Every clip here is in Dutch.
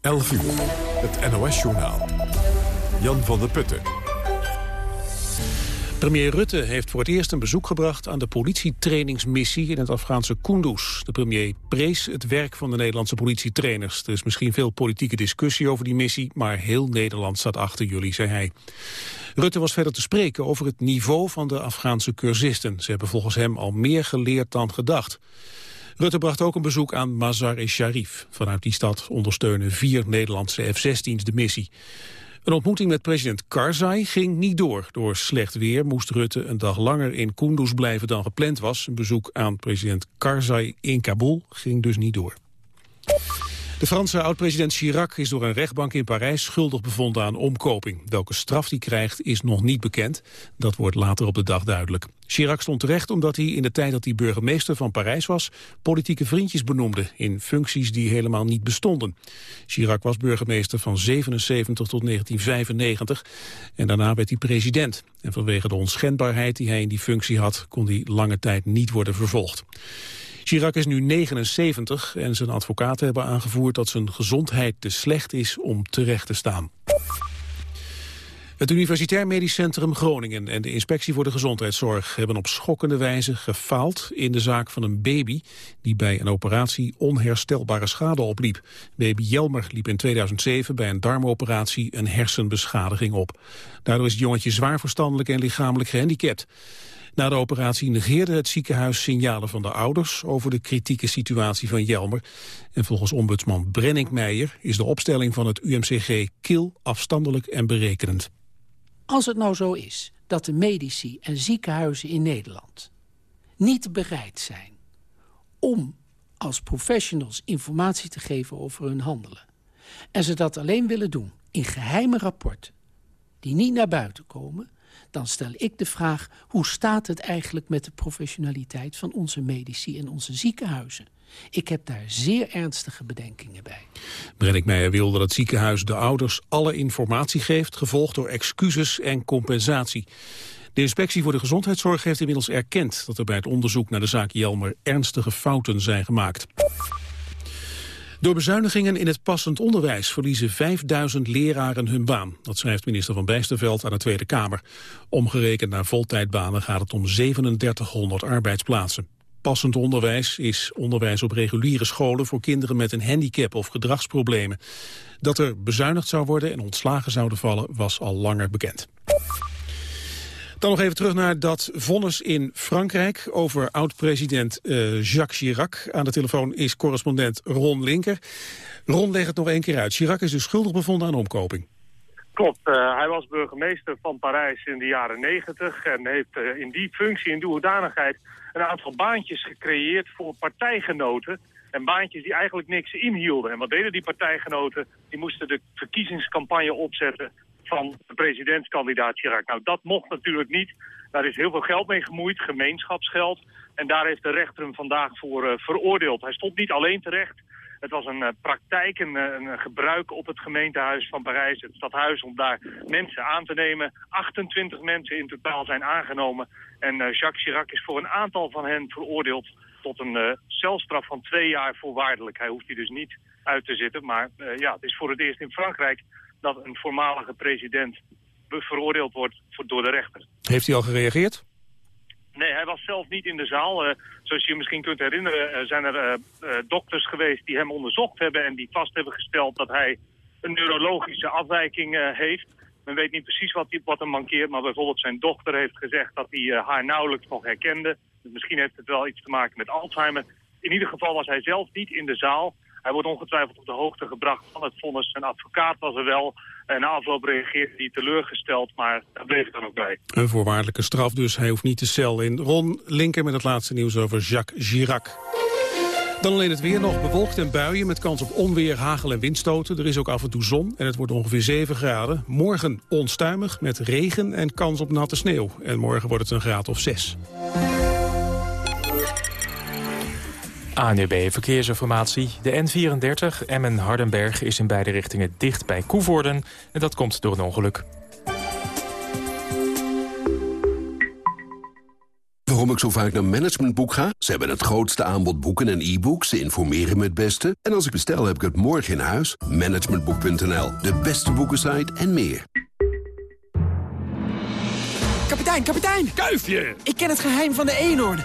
11 uur, het NOS-journaal. Jan van der Putten. Premier Rutte heeft voor het eerst een bezoek gebracht aan de politietrainingsmissie in het Afghaanse Kunduz. De premier prees het werk van de Nederlandse politietrainers. Er is misschien veel politieke discussie over die missie, maar heel Nederland staat achter jullie, zei hij. Rutte was verder te spreken over het niveau van de Afghaanse cursisten. Ze hebben volgens hem al meer geleerd dan gedacht. Rutte bracht ook een bezoek aan Mazar-e-Sharif. Vanuit die stad ondersteunen vier Nederlandse F-16's de missie. Een ontmoeting met president Karzai ging niet door. Door slecht weer moest Rutte een dag langer in Kunduz blijven dan gepland was. Een bezoek aan president Karzai in Kabul ging dus niet door. De Franse oud-president Chirac is door een rechtbank in Parijs schuldig bevonden aan omkoping. Welke straf hij krijgt is nog niet bekend. Dat wordt later op de dag duidelijk. Chirac stond terecht omdat hij in de tijd dat hij burgemeester van Parijs was... politieke vriendjes benoemde in functies die helemaal niet bestonden. Chirac was burgemeester van 77 tot 1995 en daarna werd hij president. En vanwege de onschendbaarheid die hij in die functie had... kon hij lange tijd niet worden vervolgd. Chirac is nu 79 en zijn advocaten hebben aangevoerd dat zijn gezondheid te slecht is om terecht te staan. Het Universitair Medisch Centrum Groningen en de Inspectie voor de Gezondheidszorg hebben op schokkende wijze gefaald in de zaak van een baby die bij een operatie onherstelbare schade opliep. Baby Jelmer liep in 2007 bij een darmoperatie een hersenbeschadiging op. Daardoor is het jongetje zwaar verstandelijk en lichamelijk gehandicapt. Na de operatie negeerde het ziekenhuis signalen van de ouders over de kritieke situatie van Jelmer. En volgens ombudsman Brennick Meijer is de opstelling van het UMCG kil, afstandelijk en berekenend. Als het nou zo is dat de medici en ziekenhuizen in Nederland niet bereid zijn om als professionals informatie te geven over hun handelen. En ze dat alleen willen doen in geheime rapporten die niet naar buiten komen dan stel ik de vraag... hoe staat het eigenlijk met de professionaliteit van onze medici en onze ziekenhuizen? Ik heb daar zeer ernstige bedenkingen bij. Brennick Meijer wil dat het ziekenhuis de ouders alle informatie geeft... gevolgd door excuses en compensatie. De inspectie voor de gezondheidszorg heeft inmiddels erkend... dat er bij het onderzoek naar de zaak Jelmer ernstige fouten zijn gemaakt. Door bezuinigingen in het passend onderwijs verliezen 5000 leraren hun baan. Dat schrijft minister Van Bijsterveld aan de Tweede Kamer. Omgerekend naar voltijdbanen gaat het om 3700 arbeidsplaatsen. Passend onderwijs is onderwijs op reguliere scholen voor kinderen met een handicap of gedragsproblemen. Dat er bezuinigd zou worden en ontslagen zouden vallen was al langer bekend. Dan nog even terug naar dat vonnis in Frankrijk over oud-president uh, Jacques Chirac. Aan de telefoon is correspondent Ron Linker. Ron, leg het nog één keer uit. Chirac is dus schuldig bevonden aan omkoping. Klopt, uh, hij was burgemeester van Parijs in de jaren negentig en heeft uh, in die functie, in die hoedanigheid, een aantal baantjes gecreëerd voor partijgenoten. En baantjes die eigenlijk niks inhielden. En wat deden die partijgenoten? Die moesten de verkiezingscampagne opzetten van de presidentskandidaat Chirac. Nou, dat mocht natuurlijk niet. Daar is heel veel geld mee gemoeid, gemeenschapsgeld. En daar heeft de rechter hem vandaag voor uh, veroordeeld. Hij stond niet alleen terecht. Het was een uh, praktijk, een, uh, een, gebruik op het gemeentehuis van Parijs, het stadhuis, om daar mensen aan te nemen. 28 mensen in totaal zijn aangenomen. En Jacques Chirac is voor een aantal van hen veroordeeld tot een celstraf van twee jaar voorwaardelijk. Hij hoeft die dus niet uit te zitten. Maar ja, het is voor het eerst in Frankrijk dat een voormalige president veroordeeld wordt door de rechter. Heeft hij al gereageerd? Nee, hij was zelf niet in de zaal. Uh, zoals je je misschien kunt herinneren uh, zijn er uh, dokters geweest die hem onderzocht hebben... en die vast hebben gesteld dat hij een neurologische afwijking heeft. Men weet niet precies wat, die, wat hem mankeert, maar bijvoorbeeld zijn dochter heeft gezegd... dat hij haar nauwelijks nog herkende. Dus misschien heeft het wel iets te maken met Alzheimer. In ieder geval was hij zelf niet in de zaal... Hij wordt ongetwijfeld op de hoogte gebracht van het vonnis. Zijn advocaat was er wel. En na afloop reageerde hij teleurgesteld, maar daar bleef het dan ook bij. Een voorwaardelijke straf dus. Hij hoeft niet de cel in. Ron Linker met het laatste nieuws over Jacques Chirac. Dan alleen het weer nog bewolkt en buien met kans op onweer, hagel en windstoten. Er is ook af en toe zon en het wordt ongeveer 7 graden. Morgen onstuimig met regen en kans op natte sneeuw. En morgen wordt het een graad of 6. ANUB Verkeersinformatie. De N34 Emmen-Hardenberg is in beide richtingen dicht bij Koevoorden. En dat komt door een ongeluk. Waarom ik zo vaak naar Managementboek ga? Ze hebben het grootste aanbod boeken en e-books. Ze informeren me het beste. En als ik bestel, heb ik het morgen in huis. Managementboek.nl, de beste boekensite en meer. Kapitein, kapitein! Kuifje! Ik ken het geheim van de eenhoorn.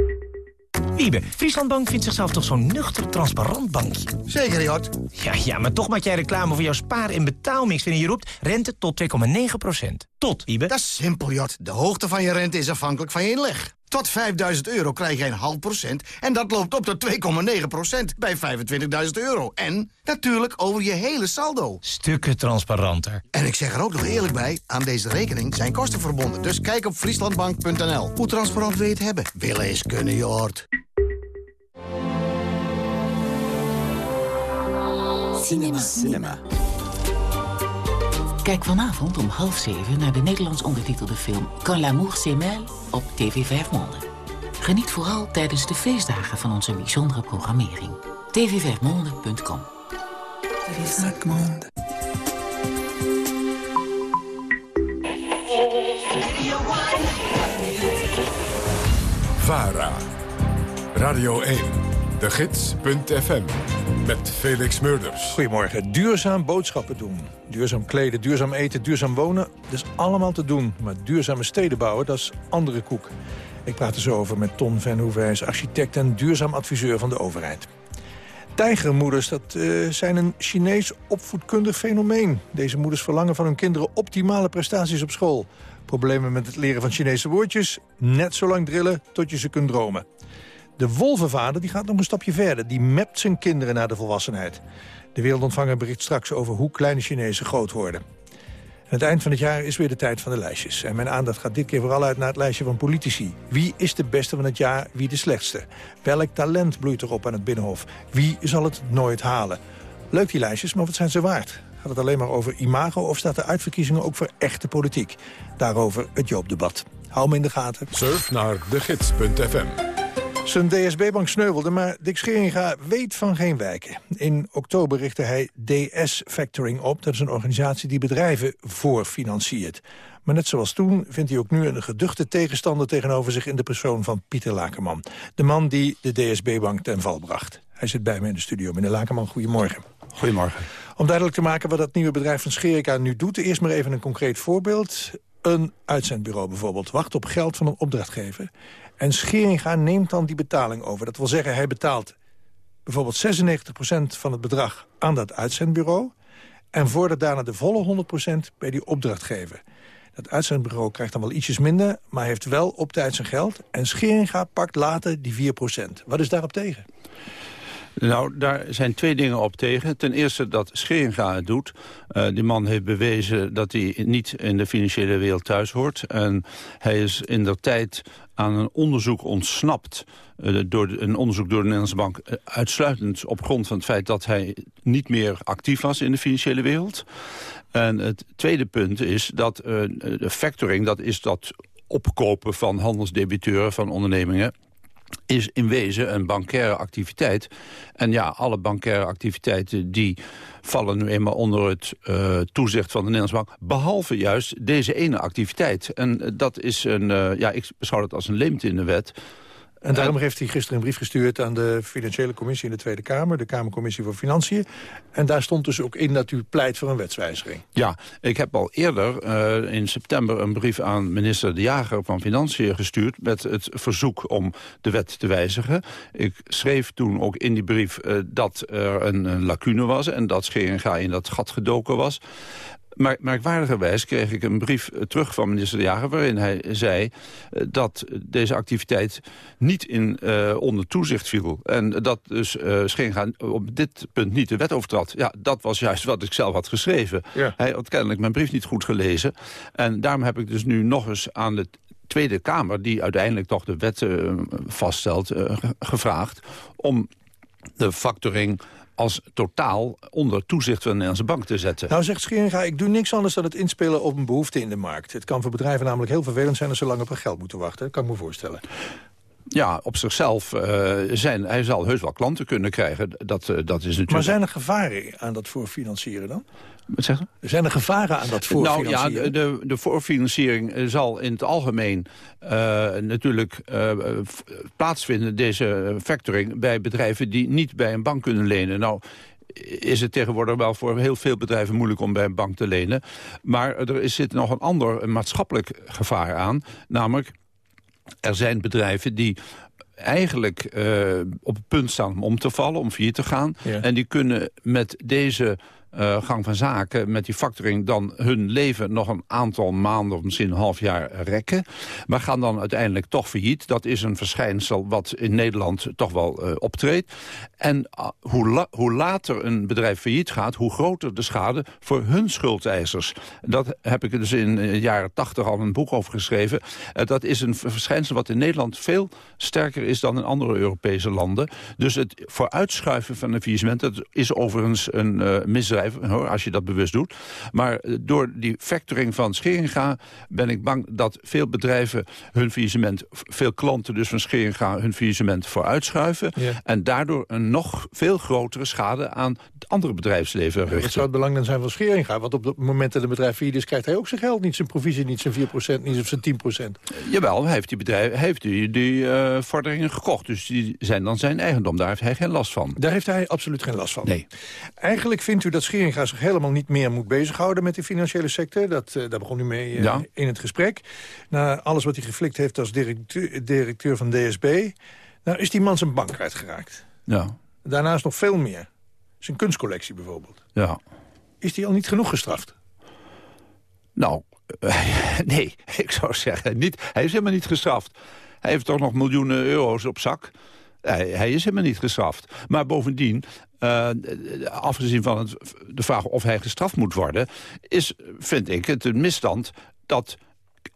Wiebe, Frieslandbank vindt zichzelf toch zo'n nuchter, transparant bankje? Zeker, Jort. Ja, ja, maar toch maak jij reclame voor jouw spaar- en betaalmix... wanneer je roept rente tot 2,9% Tot, Wiebe. Dat is simpel, Jort. De hoogte van je rente is afhankelijk van je inleg. Tot 5000 euro krijg je een half procent... en dat loopt op tot 2,9 procent bij 25.000 euro. En natuurlijk over je hele saldo. Stukken transparanter. En ik zeg er ook nog eerlijk bij... aan deze rekening zijn kosten verbonden. Dus kijk op frieslandbank.nl. Hoe transparant wil je het hebben? Willen is kunnen, Jort. Cinema. Cinema. Kijk vanavond om half zeven naar de Nederlands ondertitelde film Quand l'amour s'émêle op TV 5 Monde. Geniet vooral tijdens de feestdagen van onze bijzondere programmering. tv5monde.com TV 5 Monde. VARA. Radio 1. De Gids.fm. Met Felix Murders. Goedemorgen. Duurzaam boodschappen doen. Duurzaam kleden, duurzaam eten, duurzaam wonen. Dat is allemaal te doen. Maar duurzame steden bouwen, dat is andere koek. Ik praat er zo over met Ton Venhoeven. Hij is architect en duurzaam adviseur van de overheid. Tijgermoeders, dat uh, zijn een Chinees opvoedkundig fenomeen. Deze moeders verlangen van hun kinderen optimale prestaties op school. Problemen met het leren van Chinese woordjes? Net zo lang drillen tot je ze kunt dromen. De wolvenvader die gaat nog een stapje verder. Die mapt zijn kinderen naar de volwassenheid. De wereldontvanger bericht straks over hoe kleine Chinezen groot worden. Aan het eind van het jaar is weer de tijd van de lijstjes. En mijn aandacht gaat dit keer vooral uit naar het lijstje van politici. Wie is de beste van het jaar, wie de slechtste? Welk talent bloeit erop aan het Binnenhof? Wie zal het nooit halen? Leuk die lijstjes, maar wat zijn ze waard? Gaat het alleen maar over imago of staat de uitverkiezingen ook voor echte politiek? Daarover het Joopdebat. Hou me in de gaten. Surf naar degids.fm. Zijn DSB-bank sneuvelde, maar Dick Scheringa weet van geen wijken. In oktober richtte hij DS Factoring op. Dat is een organisatie die bedrijven voorfinanciert. Maar net zoals toen vindt hij ook nu een geduchte tegenstander tegenover zich... in de persoon van Pieter Lakenman. De man die de DSB-bank ten val bracht. Hij zit bij me in de studio. Meneer Lakenman, goedemorgen. Goedemorgen. Om duidelijk te maken wat dat nieuwe bedrijf van Scheringa nu doet... eerst maar even een concreet voorbeeld. Een uitzendbureau bijvoorbeeld wacht op geld van een opdrachtgever... En Scheringa neemt dan die betaling over. Dat wil zeggen, hij betaalt bijvoorbeeld 96% van het bedrag aan dat uitzendbureau... en vordert daarna de volle 100% bij die opdrachtgever. Dat uitzendbureau krijgt dan wel ietsjes minder, maar heeft wel op tijd zijn geld. En Scheringa pakt later die 4%. Wat is daarop tegen? Nou, daar zijn twee dingen op tegen. Ten eerste dat Scheringa het doet. Uh, die man heeft bewezen dat hij niet in de financiële wereld thuis hoort. En hij is in de tijd aan een onderzoek ontsnapt... Uh, door een onderzoek door de Nederlandse Bank... Uh, uitsluitend op grond van het feit dat hij niet meer actief was in de financiële wereld. En het tweede punt is dat de factoring, dat is dat opkopen van handelsdebiteuren van ondernemingen is in wezen een bankaire activiteit. En ja, alle bankaire activiteiten die vallen nu eenmaal onder het uh, toezicht van de Nederlandse Bank. Behalve juist deze ene activiteit. En dat is een, uh, ja, ik beschouw het als een leemte in de wet. En daarom heeft hij gisteren een brief gestuurd aan de Financiële Commissie in de Tweede Kamer, de Kamercommissie voor Financiën. En daar stond dus ook in dat u pleit voor een wetswijziging. Ja, ik heb al eerder uh, in september een brief aan minister De Jager van Financiën gestuurd met het verzoek om de wet te wijzigen. Ik schreef toen ook in die brief uh, dat er een, een lacune was en dat Scheringa in dat gat gedoken was. Maar merkwaardigerwijs kreeg ik een brief terug van minister De Jager... waarin hij zei dat deze activiteit niet in, uh, onder toezicht viel. En dat dus uh, op dit punt niet de wet overtrad. Ja, dat was juist wat ik zelf had geschreven. Ja. Hij had kennelijk mijn brief niet goed gelezen. En daarom heb ik dus nu nog eens aan de Tweede Kamer... die uiteindelijk toch de wet uh, vaststelt, gevraagd... om de factoring als totaal onder toezicht van de Nederlandse bank te zetten. Nou zegt Scheringa, ik doe niks anders dan het inspelen op een behoefte in de markt. Het kan voor bedrijven namelijk heel vervelend zijn als ze lang op hun geld moeten wachten. Dat kan ik me voorstellen. Ja, op zichzelf uh, zijn, hij zal heus wel klanten kunnen krijgen. Dat, uh, dat is natuurlijk... Maar zijn er gevaren aan dat voorfinancieren dan? Wat zeg je? Zijn er gevaren aan dat voorfinancieren? Nou ja, de, de voorfinanciering zal in het algemeen uh, natuurlijk uh, plaatsvinden, deze factoring, bij bedrijven die niet bij een bank kunnen lenen. Nou, is het tegenwoordig wel voor heel veel bedrijven moeilijk om bij een bank te lenen. Maar er zit nog een ander maatschappelijk gevaar aan. Namelijk, er zijn bedrijven die eigenlijk uh, op het punt staan om om te vallen, om failliet te gaan. Ja. En die kunnen met deze uh, gang van zaken met die factoring dan hun leven nog een aantal maanden of misschien een half jaar rekken. Maar gaan dan uiteindelijk toch failliet. Dat is een verschijnsel wat in Nederland toch wel uh, optreedt. En uh, hoe, hoe, later een bedrijf failliet gaat, hoe groter de schade voor hun schuldeisers. Dat heb ik dus in de jaren tachtig al een boek over geschreven. dat is een verschijnsel wat in Nederland veel sterker is dan in andere Europese landen. Dus het vooruitschuiven van een faillissement, dat is overigens een misdrijf hoor, als je dat bewust doet. Maar eh, door die factoring van Scheringa ben ik bang dat veel bedrijven hun faillissement, veel klanten dus van Scheringa hun faillissement vooruitschuiven. Ja. En daardoor een nog veel grotere schade aan het andere bedrijfsleven richten. wat zou het belang dan zijn van Scheringa? Want op het moment dat een bedrijf failliet is, krijgt hij ook zijn geld niet, zijn provisie niet, zijn 4%, niet zijn 10%. Jawel, hij heeft die, bedrijf, heeft die, die uh, vorderingen gekocht. Dus die zijn dan zijn eigendom. Daar heeft hij geen last van. Daar heeft hij absoluut geen last van. Nee. Eigenlijk vindt u dat Scheringa zich helemaal niet meer moet bezighouden met de financiële sector. Dat, uh, daar begon u mee ja. in het gesprek. Na alles wat hij geflikt heeft als directeur, directeur van DSB... Nou is die man zijn bank kwijtgeraakt. Ja. Daarnaast nog veel meer. Zijn kunstcollectie bijvoorbeeld. Ja. Is die al niet genoeg gestraft? Nou, nee, ik zou zeggen, niet, hij is helemaal niet gestraft. Hij heeft toch nog miljoenen euro's op zak. Hij, hij, is helemaal niet gestraft. Maar bovendien, uh, afgezien van het, de vraag of hij gestraft moet worden... is, vind ik, het een misstand dat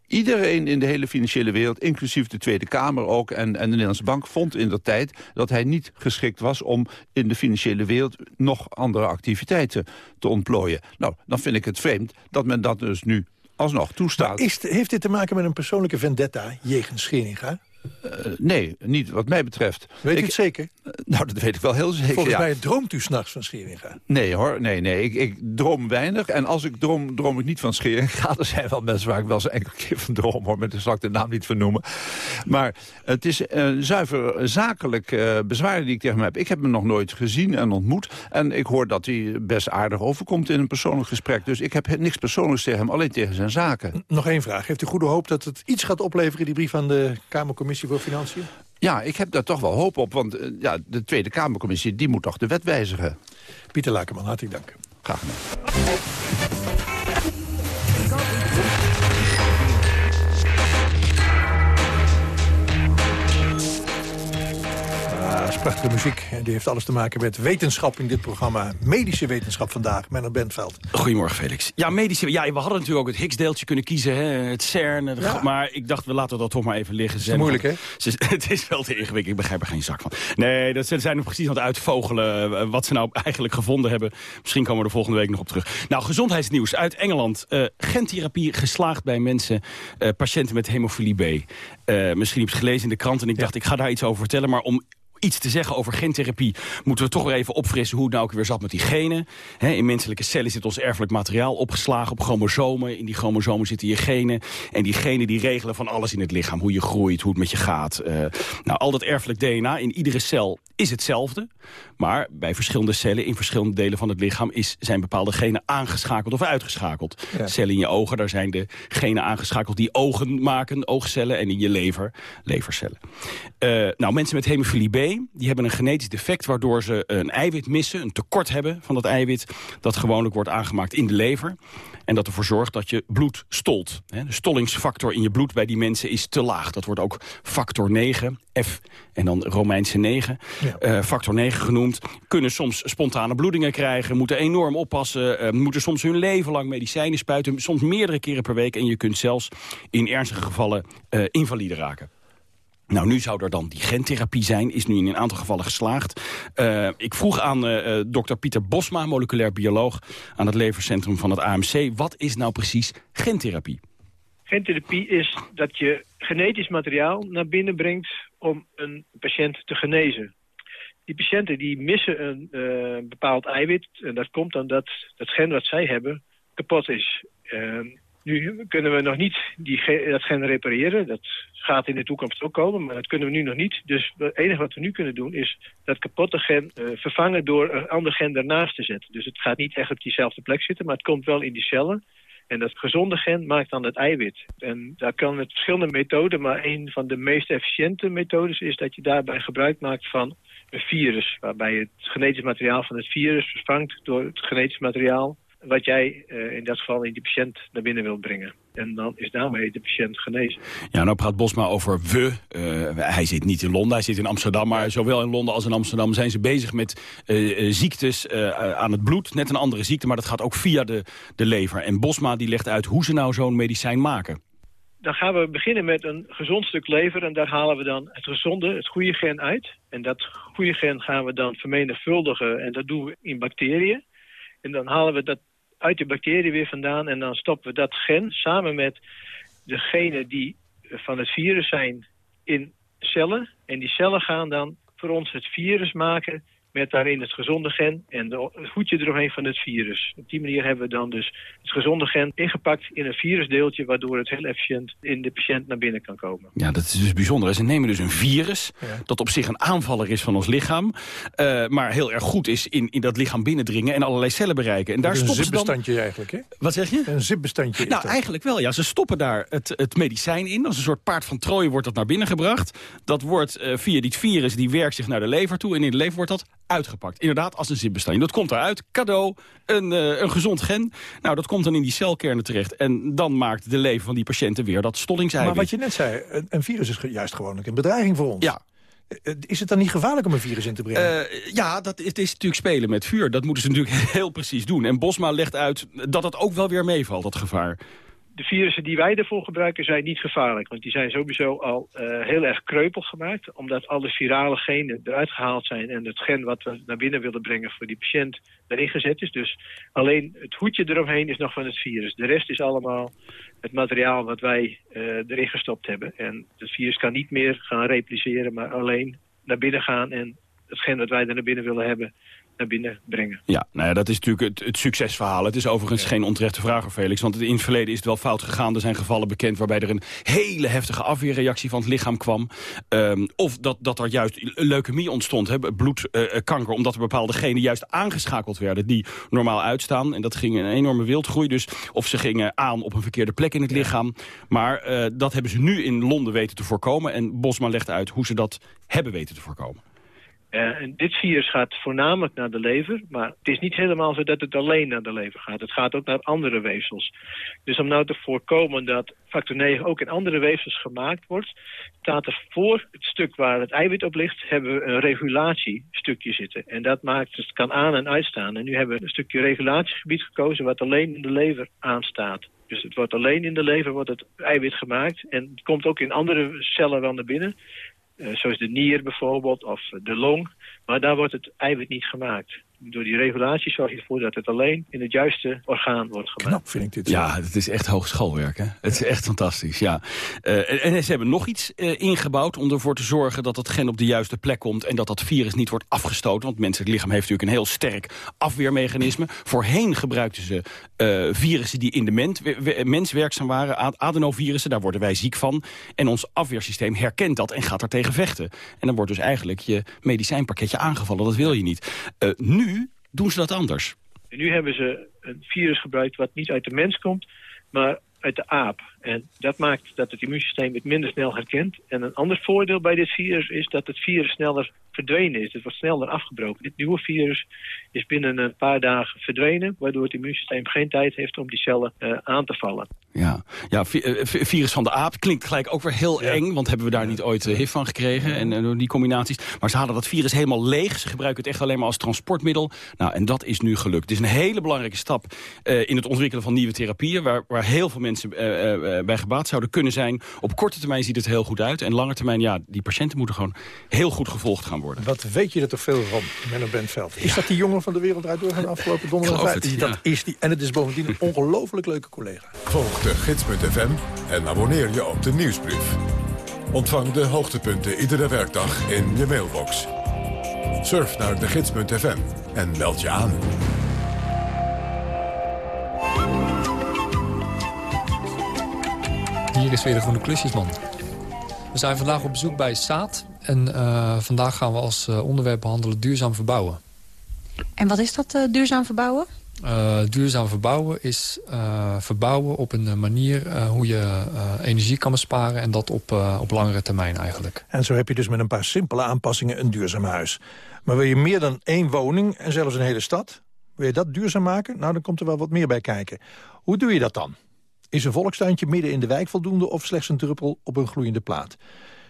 iedereen in de hele financiële wereld, inclusief de Tweede Kamer ook... en, en de Nederlandse Bank, vond in de tijd dat hij niet geschikt was... om in de financiële wereld nog andere activiteiten te ontplooien. Nou, dan vind ik het vreemd dat men dat dus nu alsnog toestaat. Is, heeft dit te maken met een persoonlijke vendetta jegens Scheringa? Uh, nee, niet wat mij betreft. Weet ik, het zeker? Uh, nou, dat weet ik wel heel zeker, Volgens ja. mij droomt u s'nachts van Scheringa. Nee hoor, nee, nee. Ik, ik, droom weinig. En als ik droom, droom ik niet van Scheringa. Er zijn wel mensen waar ik wel eens een enkele keer van droom, hoor. Maar daar zal ik de naam niet vernoemen. Maar het is een zuiver zakelijk uh, bezwaar die ik tegen hem heb. Ik heb hem nog nooit gezien en ontmoet. En ik hoor dat hij best aardig overkomt in een persoonlijk gesprek. Dus ik heb niks persoonlijks tegen hem, alleen tegen zijn zaken. Nog één vraag. Heeft u goede hoop dat het iets gaat opleveren, die brief aan de Kamercommissie? voor Financiën? Ja, ik heb daar toch wel hoop op, want uh, ja, de Tweede Kamercommissie die moet toch de wet wijzigen. Pieter Lakenman, hartelijk dank. Graag gedaan. Prachtige muziek. En die heeft alles te maken met wetenschap in dit programma. Medische wetenschap vandaag, Menno Bentveld. Goedemorgen, Felix. Ja, medische... Ja, we hadden natuurlijk ook het Higgs-deeltje kunnen kiezen. Hè? Het CERN. Ja. Maar ik dacht, we laten dat toch maar even liggen. Het is moeilijk, hè? Het is wel te ingewikkeld. Ik begrijp er geen zak van. Nee, dat zijn nog precies aan het uitvogelen. Wat ze nou eigenlijk gevonden hebben. Misschien komen we er volgende week nog op terug. Nou, gezondheidsnieuws uit Engeland. Uh, gentherapie geslaagd bij mensen, uh, patiënten met hemofilie B. Uh, misschien heb je het gelezen in de krant en ik ja. dacht, ik ga daar iets over vertellen. Maar om iets te zeggen over gentherapie... moeten we toch weer even opfrissen hoe het nou ook weer zat met die genen. In menselijke cellen zit ons erfelijk materiaal opgeslagen op chromosomen. In die chromosomen zitten je genen. En die genen die regelen van alles in het lichaam. Hoe je groeit, hoe het met je gaat. Uh, nou, al dat erfelijk DNA in iedere cel is hetzelfde. Maar bij verschillende cellen in verschillende delen van het lichaam... Is, zijn bepaalde genen aangeschakeld of uitgeschakeld. Ja. Cellen in je ogen, daar zijn de genen aangeschakeld... die ogen maken, oogcellen. En in je lever, levercellen. Uh, nou, mensen met hemofilie B die hebben een genetisch defect... waardoor ze een eiwit missen, een tekort hebben van dat eiwit... dat gewoonlijk wordt aangemaakt in de lever. En dat ervoor zorgt dat je bloed stolt. De stollingsfactor in je bloed bij die mensen is te laag. Dat wordt ook factor 9, F en dan Romeinse 9. Ja. Uh, factor 9 genoemd. Kunnen soms spontane bloedingen krijgen. Moeten enorm oppassen. Uh, moeten soms hun leven lang medicijnen spuiten. Soms meerdere keren per week. En je kunt zelfs in ernstige gevallen uh, invalide raken. Nou, nu zou er dan die gentherapie zijn, is nu in een aantal gevallen geslaagd. Uh, ik vroeg aan uh, dokter Pieter Bosma, moleculair bioloog... aan het levercentrum van het AMC. Wat is nou precies gentherapie? Gentherapie is dat je genetisch materiaal naar binnen brengt om een patiënt te genezen. Die patiënten die missen een bepaald eiwit. En dat komt omdat dat gen wat zij hebben kapot is. Nu kunnen we nog niet die, dat gen repareren. Dat gaat in de toekomst ook komen, maar dat kunnen we nu nog niet. Dus het enige wat we nu kunnen doen is dat kapotte gen uh, vervangen door een ander gen daarnaast te zetten. Dus het gaat niet echt op diezelfde plek zitten, maar het komt wel in die cellen. En dat gezonde gen maakt dan het eiwit. En daar kan met verschillende methoden, maar een van de meest efficiënte methodes is dat je daarbij gebruik maakt van een virus. Waarbij je het genetisch materiaal van het virus vervangt door het genetisch materiaal wat jij uh, in dat geval in die patiënt naar binnen wilt brengen. En dan is daarmee de patiënt genezen. Ja, nou praat Bosma over we. Uh, hij zit niet in Londen, hij zit in Amsterdam. Maar zowel in Londen als in Amsterdam zijn ze bezig met uh, ziektes aan het bloed. Net een andere ziekte, maar dat gaat ook via de, de lever. En Bosma die legt uit hoe ze nou zo'n medicijn maken. Dan gaan we beginnen met een gezond stuk lever. En daar halen we dan het gezonde, het goede gen uit. En dat goede gen gaan we dan vermenigvuldigen. En dat doen we in bacteriën. En dan halen we dat uit de bacterie weer vandaan. En dan stoppen we dat gen samen met de genen die van het virus zijn in cellen. En die cellen gaan dan voor ons het virus maken met daarin het gezonde gen en de, het hoedje eromheen van het virus. Op die manier hebben we dan dus het gezonde gen ingepakt in een virusdeeltje... waardoor het heel efficiënt in de patiënt naar binnen kan komen. Ja, dat is dus bijzonder. Ze nemen dus een virus dat op zich een aanvaller is van ons lichaam... Uh, maar heel erg goed is in, in dat lichaam binnendringen en allerlei cellen bereiken. En daar een stoppen zipbestandje dan... eigenlijk, hè? Wat zeg je? Een zipbestandje Nou, eigenlijk wel, ja. Ze stoppen daar het, het medicijn in. Als een soort paard van Troje wordt dat naar binnen gebracht. Dat wordt uh, via dit virus, die werkt zich naar de lever toe... en in de lever wordt dat uitgepakt. Inderdaad, als een zipbestandje. Dat komt eruit. Cadeau, een, uh, een gezond gen. Nou, dat komt dan in die celkernen terecht. En dan maakt de leven van die patiënten weer dat stollingseiwit. Maar wat je net zei, een, een virus is juist gewoon een bedreiging voor ons. Ja. Is het dan niet gevaarlijk om een virus in te brengen? Uh, ja, dat, het is natuurlijk spelen met vuur. Dat moeten ze natuurlijk heel precies doen. En Bosma legt uit dat het ook wel weer meevalt, dat gevaar de virussen die wij ervoor gebruiken zijn niet gevaarlijk. Want die zijn sowieso al uh, heel erg kreupel gemaakt. Omdat alle virale genen eruit gehaald zijn. En het gen wat we naar binnen willen brengen voor die patiënt erin gezet is. Dus alleen het hoedje eromheen is nog van het virus. De rest is allemaal het materiaal wat wij uh, erin gestopt hebben. En het virus kan niet meer gaan repliceren. Maar alleen naar binnen gaan en het gen dat wij er naar binnen willen hebben naar binnen brengen. Ja, nou ja, dat is natuurlijk het, het succesverhaal. Het is overigens ja. geen onterechte vraag, Felix. Want in het verleden is het wel fout gegaan. Er zijn gevallen bekend waarbij er een hele heftige afweerreactie van het lichaam kwam. Um, of dat, dat er juist leukemie ontstond, hè, bloedkanker... Uh, omdat er bepaalde genen juist aangeschakeld werden... die normaal uitstaan. En dat ging een enorme wildgroei. Dus of ze gingen aan op een verkeerde plek in het ja. lichaam. Maar uh, dat hebben ze nu in Londen weten te voorkomen. En Bosma legt uit hoe ze dat hebben weten te voorkomen. Uh, en dit virus gaat voornamelijk naar de lever, maar het is niet helemaal zo dat het alleen naar de lever gaat. Het gaat ook naar andere weefsels. Dus om nou te voorkomen dat factor 9 ook in andere weefsels gemaakt wordt, staat er voor het stuk waar het eiwit op ligt, hebben we een regulatiestukje zitten. En dat maakt, het kan aan- en uitstaan. En nu hebben we een stukje regulatiegebied gekozen wat alleen in de lever aanstaat. Dus het wordt alleen in de lever wordt het eiwit gemaakt. En het komt ook in andere cellen wel naar binnen. Uh, zoals de nier bijvoorbeeld, of de long. Maar daar wordt het eiwit niet gemaakt. Door die regulatie zorg je ervoor dat het alleen in het juiste orgaan wordt gemaakt. Knap vind ik dit. Ja, het is echt hogeschoolwerk. Hè? Het is echt fantastisch, ja. Uh, en, en, ze hebben nog iets uh, ingebouwd om ervoor te zorgen dat het gen op de juiste plek komt... en dat dat virus niet wordt afgestoten. Want het menselijk lichaam heeft natuurlijk een heel sterk afweermechanisme. Voorheen gebruikten ze uh, virussen die in de mens, mens werkzaam waren. Adenovirussen, daar worden wij ziek van. En ons afweersysteem herkent dat en gaat er tegen vechten. En dan wordt dus eigenlijk je medicijnpakketje aangevallen. Dat wil je niet. nu doen ze dat anders. En nu hebben ze een virus gebruikt wat niet uit de mens komt, maar uit de aap. En dat maakt dat het immuunsysteem het minder snel herkent. En een ander voordeel bij dit virus is dat het virus sneller verdwenen is. Het wordt sneller afgebroken. Dit nieuwe virus is binnen een paar dagen verdwenen... waardoor het immuunsysteem geen tijd heeft om die cellen uh, aan te vallen. Ja, ja virus van de aap klinkt gelijk ook weer heel ja. eng... want hebben we daar niet ooit uh, HIV van gekregen en uh, door die combinaties. Maar ze halen dat virus helemaal leeg. Ze gebruiken het echt alleen maar als transportmiddel. Nou, en dat is nu gelukt. Het is een hele belangrijke stap in het ontwikkelen van nieuwe therapieën... waar, waar heel veel mensen bij gebaat zouden kunnen zijn. Op korte termijn ziet het heel goed uit. En lange termijn, ja, die patiënten moeten gewoon heel goed gevolgd gaan worden. Wat weet je er toch veel van, Menno Bentveld? Is dat die jongen van de wereld draait door van de afgelopen donderdag? Het, dat is die. En het is bovendien een ongelooflijk leuke collega. Volg de gids.fm en abonneer je op de nieuwsbrief. Ontvang de hoogtepunten iedere werkdag in je mailbox. Surf naar de gids.fm en meld je aan. Hier is weer de Groene Klusjesman. We zijn vandaag op bezoek bij Saat. En uh, vandaag gaan we als uh, onderwerp behandelen duurzaam verbouwen. En wat is dat uh, duurzaam verbouwen? duurzaam verbouwen is verbouwen op een manier hoe je energie kan besparen... en dat op, op langere termijn eigenlijk. En zo heb je dus met een paar simpele aanpassingen een duurzaam huis. Maar wil je meer dan één woning en zelfs een hele stad? Wil je dat duurzaam maken? Nou, dan komt er wel wat meer bij kijken. Hoe doe je dat dan? Is een volkstuintje midden in de wijk voldoende of slechts een druppel op een gloeiende plaat?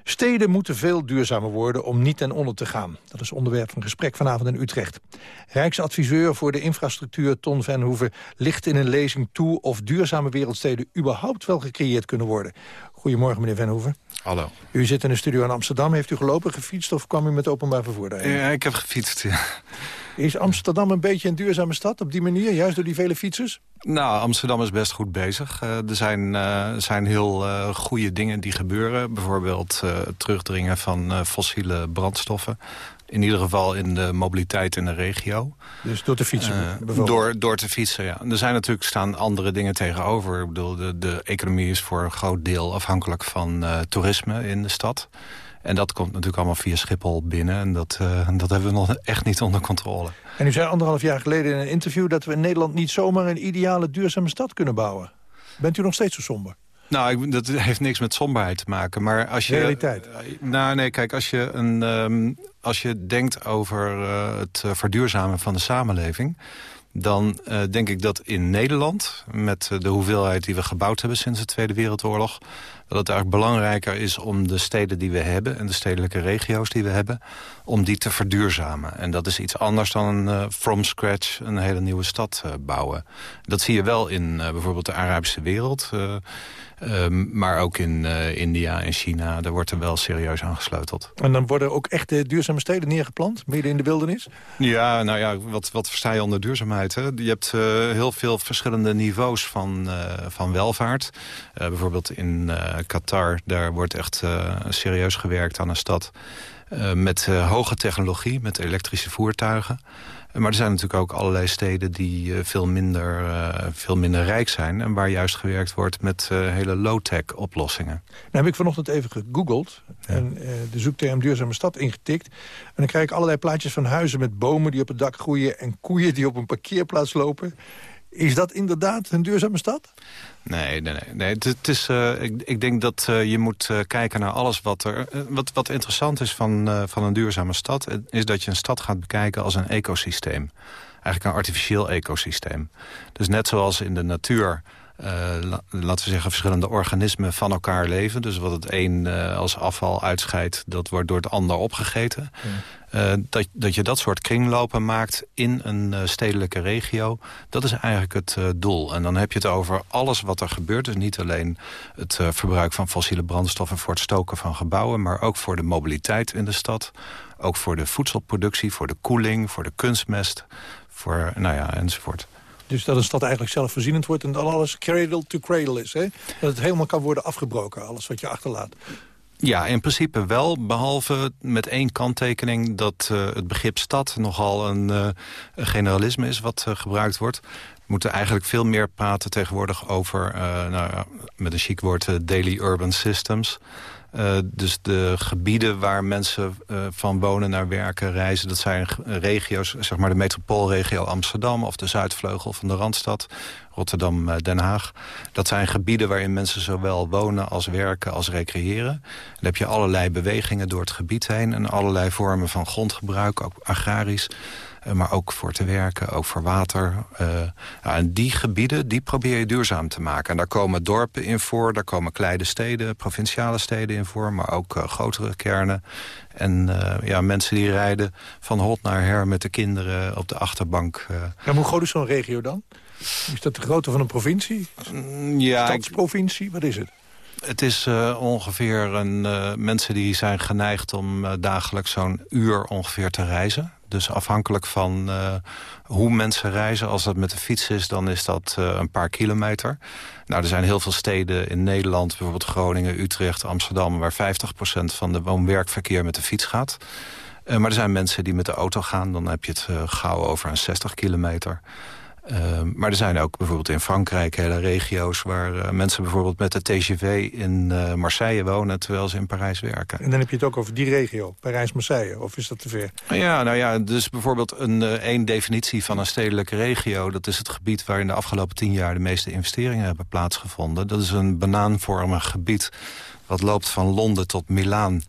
Steden moeten veel duurzamer worden om niet ten onder te gaan. Dat is onderwerp van gesprek vanavond in Utrecht. Rijksadviseur voor de infrastructuur Ton Venhoeven licht in een lezing toe... of duurzame wereldsteden überhaupt wel gecreëerd kunnen worden. Goedemorgen, meneer Venhoeven. Hallo. U zit in een studio in Amsterdam. Heeft u gelopen, gefietst of kwam u met openbaar vervoer daarheen? Ja, ik heb gefietst, ja. Is Amsterdam een beetje een duurzame stad op die manier, juist door die vele fietsers? Nou, Amsterdam is best goed bezig. Uh, er zijn, uh, zijn heel uh, goede dingen die gebeuren. Bijvoorbeeld het terugdringen van fossiele brandstoffen. In ieder geval in de mobiliteit in de regio. Dus door te fietsen door, door te fietsen, ja. Er zijn natuurlijk staan andere dingen tegenover. Ik bedoel, de, de economie is voor een groot deel afhankelijk van toerisme in de stad. En dat komt natuurlijk allemaal via Schiphol binnen. En dat, uh, dat hebben we nog echt niet onder controle. En u zei anderhalf jaar geleden in een interview... dat we in Nederland niet zomaar een ideale duurzame stad kunnen bouwen. Bent u nog steeds zo somber? Nou, ik, dat heeft niks met somberheid te maken. Maar als je, Realiteit? Nou, nee, kijk, als je, een, um, als je denkt over uh, het verduurzamen van de samenleving dan uh, denk ik dat in Nederland... met de hoeveelheid die we gebouwd hebben sinds de Tweede Wereldoorlog... dat het eigenlijk belangrijker is om de steden die we hebben... en de stedelijke regio's die we hebben, om die te verduurzamen. En dat is iets anders dan uh, from scratch een hele nieuwe stad uh, bouwen. Dat zie je wel in bijvoorbeeld de Arabische wereld... Um, maar ook in uh, India en China, daar wordt er wel serieus aan gesleuteld. En dan worden ook echte duurzame steden neergeplant, midden in de wildernis? Ja, nou ja, wat, wat versta je onder duurzaamheid? Hè? Je hebt uh, heel veel verschillende niveaus van, uh, van welvaart. bijvoorbeeld in Qatar, daar wordt echt serieus gewerkt aan een stad... met hoge technologie, met elektrische voertuigen. Maar er zijn natuurlijk ook allerlei steden die veel, minder, veel minder rijk zijn... en waar juist gewerkt wordt met hele low-tech oplossingen. Nou heb ik vanochtend even gegoogeld ja. en de zoekterm duurzame stad ingetikt. En dan krijg ik allerlei plaatjes van huizen met bomen die op het dak groeien... en koeien die op een parkeerplaats lopen. Is dat inderdaad een duurzame stad? Nee, nee, nee. nee. Het, het is, uh, ik, ik, denk dat uh, je moet uh, kijken naar alles wat er... wat, wat interessant is van, van een duurzame stad... is dat je een stad gaat bekijken als een ecosysteem. Eigenlijk een artificieel ecosysteem. Dus net zoals in de natuur... laten we zeggen, verschillende organismen van elkaar leven. Dus wat het een als afval uitscheidt, dat wordt door het ander opgegeten. Ja. Uh, dat, dat je dat soort kringlopen maakt in een uh, stedelijke regio. Dat is eigenlijk het uh, doel. En dan heb je het over alles wat er gebeurt. Dus niet alleen het verbruik van fossiele brandstoffen... voor het stoken van gebouwen... maar ook voor de mobiliteit in de stad. Ook voor de voedselproductie, voor de koeling, voor de kunstmest. Voor, nou ja, enzovoort. Dus dat een stad eigenlijk zelfvoorzienend wordt... en dat alles cradle to cradle is. Hè? Dat het helemaal kan worden afgebroken, alles wat je achterlaat. Ja, in principe wel, behalve met één kanttekening... dat uh, het begrip stad nogal een, een generalisme is wat uh, gebruikt wordt. We moeten eigenlijk veel meer praten tegenwoordig over... nou, met een chic woord, daily urban systems... Uh, dus de gebieden waar mensen uh, van wonen naar werken, reizen... dat zijn regio's, zeg maar de metropoolregio Amsterdam... of de zuidvleugel van de Randstad, Rotterdam-Den Haag. Dat zijn gebieden waarin mensen zowel wonen als werken als recreëren. Dan heb je allerlei bewegingen door het gebied heen... en allerlei vormen van grondgebruik, ook agrarisch... Uh, maar ook voor te werken, ook voor water. Ja, en die gebieden, die probeer je duurzaam te maken. En daar komen dorpen in voor, daar komen kleine steden, provinciale steden in voor... maar ook uh, grotere kernen. En ja, mensen die rijden van hot naar her met de kinderen op de achterbank. En hoe groot is zo'n regio dan? Is dat de grootte van een provincie? Mm, ja, Stadsprovincie? Wat is het? Het is uh, ongeveer een, uh, mensen die zijn geneigd om uh, dagelijks zo'n uur ongeveer te reizen. Dus afhankelijk van hoe mensen reizen. Als dat met de fiets is, dan is dat een paar kilometer. Nou, er zijn heel veel steden in Nederland, bijvoorbeeld Groningen, Utrecht, Amsterdam... waar 50% van de woon-werkverkeer met de fiets gaat. maar er zijn mensen die met de auto gaan. Dan heb je het gauw over een 60 kilometer. Uh, maar er zijn ook bijvoorbeeld in Frankrijk hele regio's... waar uh, mensen bijvoorbeeld met de TGV in uh, Marseille wonen... terwijl ze in Parijs werken. En dan heb je het ook over die regio, Parijs-Marseille. Of is dat te ver? Ja, nou ja, dus bijvoorbeeld een, één definitie van een stedelijke regio... dat is het gebied waar in de afgelopen tien jaar... de meeste investeringen hebben plaatsgevonden. Dat is een banaanvormig gebied... wat loopt van Londen tot Milaan...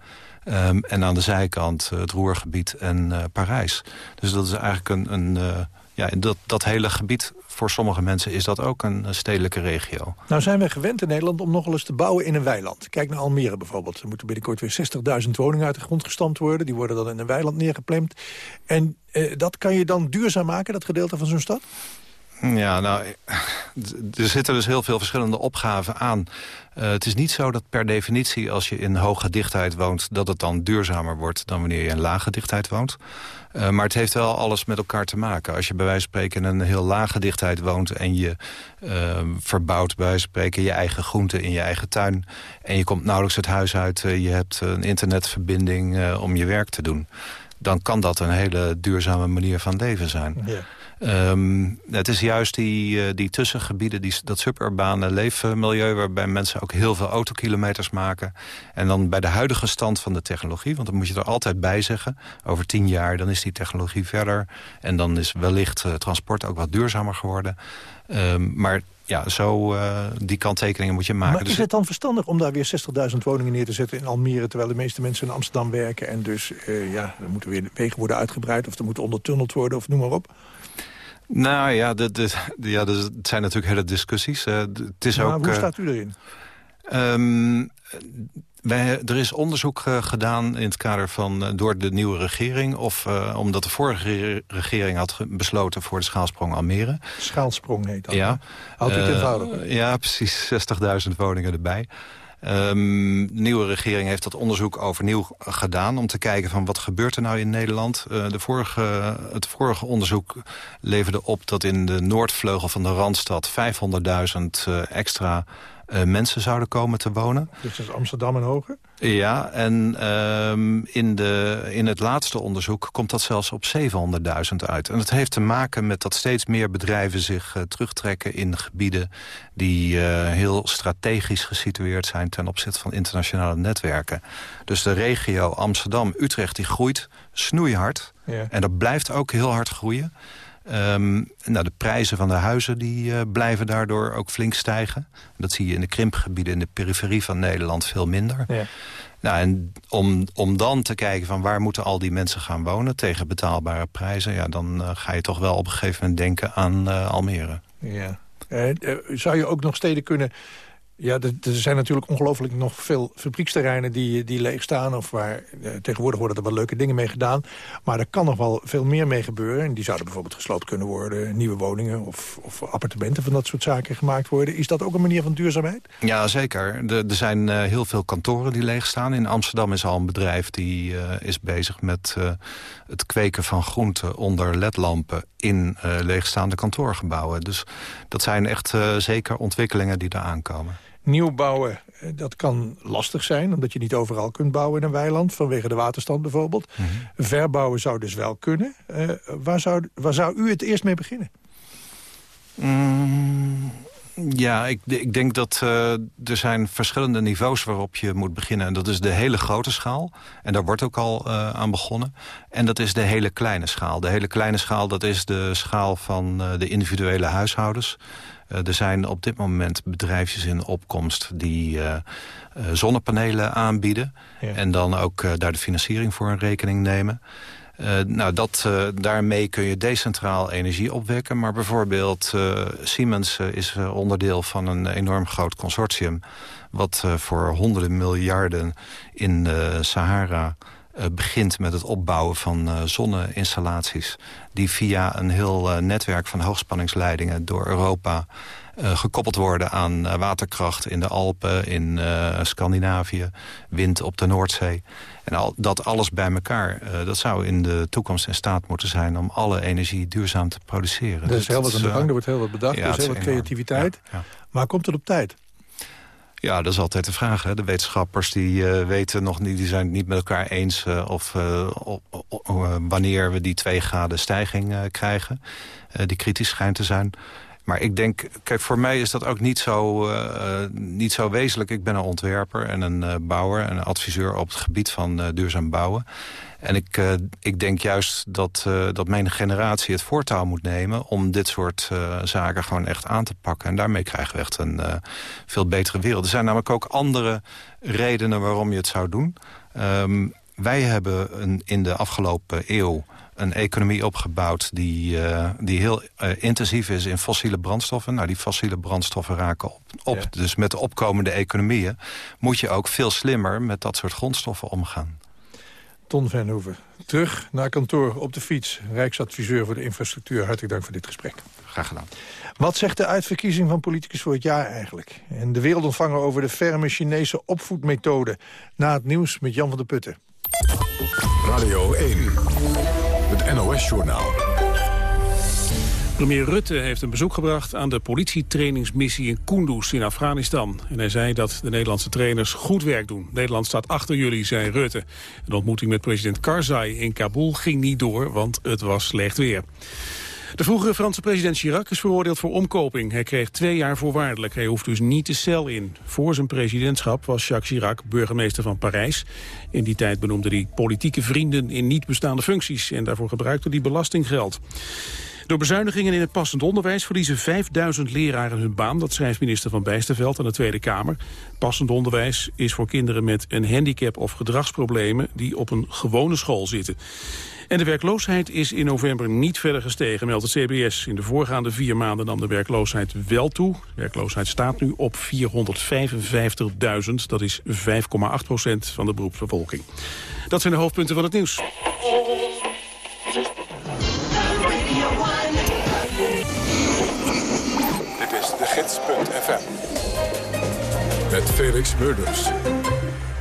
Um, en aan de zijkant het Roergebied en Parijs. Dus dat is eigenlijk een... een ja, dat, dat hele gebied, voor sommige mensen is dat ook een stedelijke regio. Nou zijn we gewend in Nederland om nogal eens te bouwen in een weiland. Kijk naar Almere bijvoorbeeld. Er moeten binnenkort weer 60.000 woningen uit de grond gestampt worden. Die worden dan in een weiland neergeplemd. En eh, dat kan je dan duurzaam maken, dat gedeelte van zo'n stad? Ja, nou, er zitten dus heel veel verschillende opgaven aan. Uh, het is niet zo dat per definitie als je in hoge dichtheid woont... dat het dan duurzamer wordt dan wanneer je in lage dichtheid woont. Uh, maar het heeft wel alles met elkaar te maken. Als je bij wijze van spreken in een heel lage dichtheid woont... en je uh, verbouwt bij wijze van spreken je eigen groenten in je eigen tuin... en je komt nauwelijks het huis uit, je hebt een internetverbinding om je werk te doen... dan kan dat een hele duurzame manier van leven zijn. Ja. Um, het is juist die, uh, die tussengebieden, die, dat suburbane leefmilieu... waarbij mensen ook heel veel autokilometers maken. En dan bij de huidige stand van de technologie... want dan moet je er altijd bij zeggen... over tien jaar dan is die technologie verder... en dan is wellicht uh, transport ook wat duurzamer geworden. Um, maar ja, zo uh, die kanttekeningen moet je maken. Maar is dus het dan verstandig om daar weer 60.000 woningen neer te zetten in Almere... terwijl de meeste mensen in Amsterdam werken... en dus uh, ja, er moeten weer wegen worden uitgebreid... of er moet ondertunneld worden of noem maar op? Nou ja, de, de, ja het zijn natuurlijk hele discussies. Uh, het is maar ook, hoe staat u erin? Um, wij, er is onderzoek uh, gedaan in het kader van uh, door de nieuwe regering... of uh, omdat de vorige regering had besloten voor de schaalsprong Almere. Schaalsprong heet dat. Ja. Houdt u het eenvoudig? Ja, precies. 60.000 woningen erbij. Um, de nieuwe regering heeft dat onderzoek overnieuw gedaan... om te kijken van wat gebeurt er nou in Nederland. Uh, de vorige, het vorige onderzoek leverde op dat in de noordvleugel van de Randstad... 500.000 uh, extra uh, mensen zouden komen te wonen. Dus dat is Amsterdam en hoger? Ja, en um, in, de, in het laatste onderzoek komt dat zelfs op 700.000 uit. En dat heeft te maken met dat steeds meer bedrijven zich uh, terugtrekken... in gebieden die uh, heel strategisch gesitueerd zijn... ten opzichte van internationale netwerken. Dus de regio Amsterdam-Utrecht die groeit snoeihard. Ja. En dat blijft ook heel hard groeien. Um, nou, de prijzen van de huizen die, uh, blijven daardoor ook flink stijgen. Dat zie je in de krimpgebieden in de periferie van Nederland veel minder. Ja. Nou, en om, om dan te kijken van waar moeten al die mensen gaan wonen... tegen betaalbare prijzen, ja, dan uh, ga je toch wel op een gegeven moment denken aan uh, Almere. Ja. zou je ook nog steden kunnen ja, er, zijn natuurlijk ongelooflijk nog veel fabrieksterreinen die, die leeg staan. Of waar, eh, tegenwoordig worden er wel leuke dingen mee gedaan. Maar er kan nog wel veel meer mee gebeuren. En die zouden bijvoorbeeld gesloopt kunnen worden. Nieuwe woningen of, of appartementen van dat soort zaken gemaakt worden. Is dat ook een manier van duurzaamheid? Ja, zeker. Er, zijn uh, heel veel kantoren die leeg staan. In Amsterdam is al een bedrijf die uh, is bezig met het kweken van groenten onder ledlampen in leegstaande kantoorgebouwen. Dus dat zijn echt zeker ontwikkelingen die daar aankomen. Nieuw bouwen, eh, dat kan lastig zijn... omdat je niet overal kunt bouwen in een weiland... vanwege de waterstand bijvoorbeeld. Mm -hmm. Verbouwen zou dus wel kunnen. Uh, waar, zou, waar zou u het eerst mee beginnen? Mm, ja, ik, ik, denk dat uh, er zijn verschillende niveaus waarop je moet beginnen. En dat is de hele grote schaal. En daar wordt ook al uh, aan begonnen. En dat is de hele kleine schaal. De hele kleine schaal, dat is de schaal van de individuele huishoudens. Uh, er zijn op dit moment bedrijfjes in opkomst die uh, uh, zonnepanelen aanbieden. Ja. En dan ook daar de financiering voor in rekening nemen. nou, dat, daarmee kun je decentraal energie opwekken. Maar bijvoorbeeld Siemens is onderdeel van een enorm groot consortium... wat voor honderden miljarden in de Sahara begint met het opbouwen van zonneinstallaties... die via een heel netwerk van hoogspanningsleidingen door Europa... gekoppeld worden aan waterkracht in de Alpen, in Scandinavië... wind op de Noordzee. En al, dat alles bij elkaar, dat zou in de toekomst in staat moeten zijn... om alle energie duurzaam te produceren. Er is heel wat aan de gang, er wordt heel wat bedacht, er is heel wat creativiteit. Maar komt het op tijd? Ja, dat is altijd de vraag. Hè. De wetenschappers die uh, weten nog niet, die zijn het niet met elkaar eens uh, of uh, wanneer we die twee graden stijging krijgen. die kritisch schijnt te zijn. Maar ik denk, kijk, voor mij is dat ook niet zo, niet zo wezenlijk. Ik ben een ontwerper en een bouwer en een adviseur op het gebied van duurzaam bouwen. En ik, ik denk juist dat, dat mijn generatie het voortouw moet nemen... om dit soort zaken gewoon echt aan te pakken. En daarmee krijgen we echt een veel betere wereld. Er zijn namelijk ook andere redenen waarom je het zou doen. Um, wij hebben een, in de afgelopen eeuw een economie opgebouwd die, uh, die heel uh, intensief is in fossiele brandstoffen. Nou, die fossiele brandstoffen raken op. op. Ja. Dus met de opkomende economieën moet je ook veel slimmer met dat soort grondstoffen omgaan. Ton Venhoeven. Terug naar kantoor op de fiets. Rijksadviseur voor de infrastructuur. Hartelijk dank voor dit gesprek. Graag gedaan. Wat zegt de uitverkiezing van politicus voor het jaar eigenlijk? En de wereld ontvangen over de ferme Chinese opvoedmethode. Na het nieuws met Jan van der Putten. Radio 1. NOS-journaal. Premier Rutte heeft een bezoek gebracht aan de politietrainingsmissie in Kunduz in Afghanistan. En hij zei dat de Nederlandse trainers goed werk doen. Nederland staat achter jullie, zei Rutte. Een ontmoeting met president Karzai in Kabul ging niet door, want het was slecht weer. De vroegere Franse president Chirac is veroordeeld voor omkoping. Hij kreeg twee jaar voorwaardelijk. Hij hoeft dus niet de cel in. Voor zijn presidentschap was Jacques Chirac burgemeester van Parijs. In die tijd benoemde hij politieke vrienden in niet bestaande functies. En daarvoor gebruikte hij belastinggeld. Door bezuinigingen in het passend onderwijs verliezen 5000 leraren hun baan. Dat schrijft minister Van Bijsterveld aan de Tweede Kamer. Passend onderwijs is voor kinderen met een handicap of gedragsproblemen... die op een gewone school zitten. En de werkloosheid is in november niet verder gestegen, meldt het CBS. In de voorgaande vier maanden nam de werkloosheid wel toe. De werkloosheid staat nu op 455.000. Dat is 5,8 procent van de beroepsbevolking. Dat zijn de hoofdpunten van het nieuws. gids.fm. Met Felix Murders.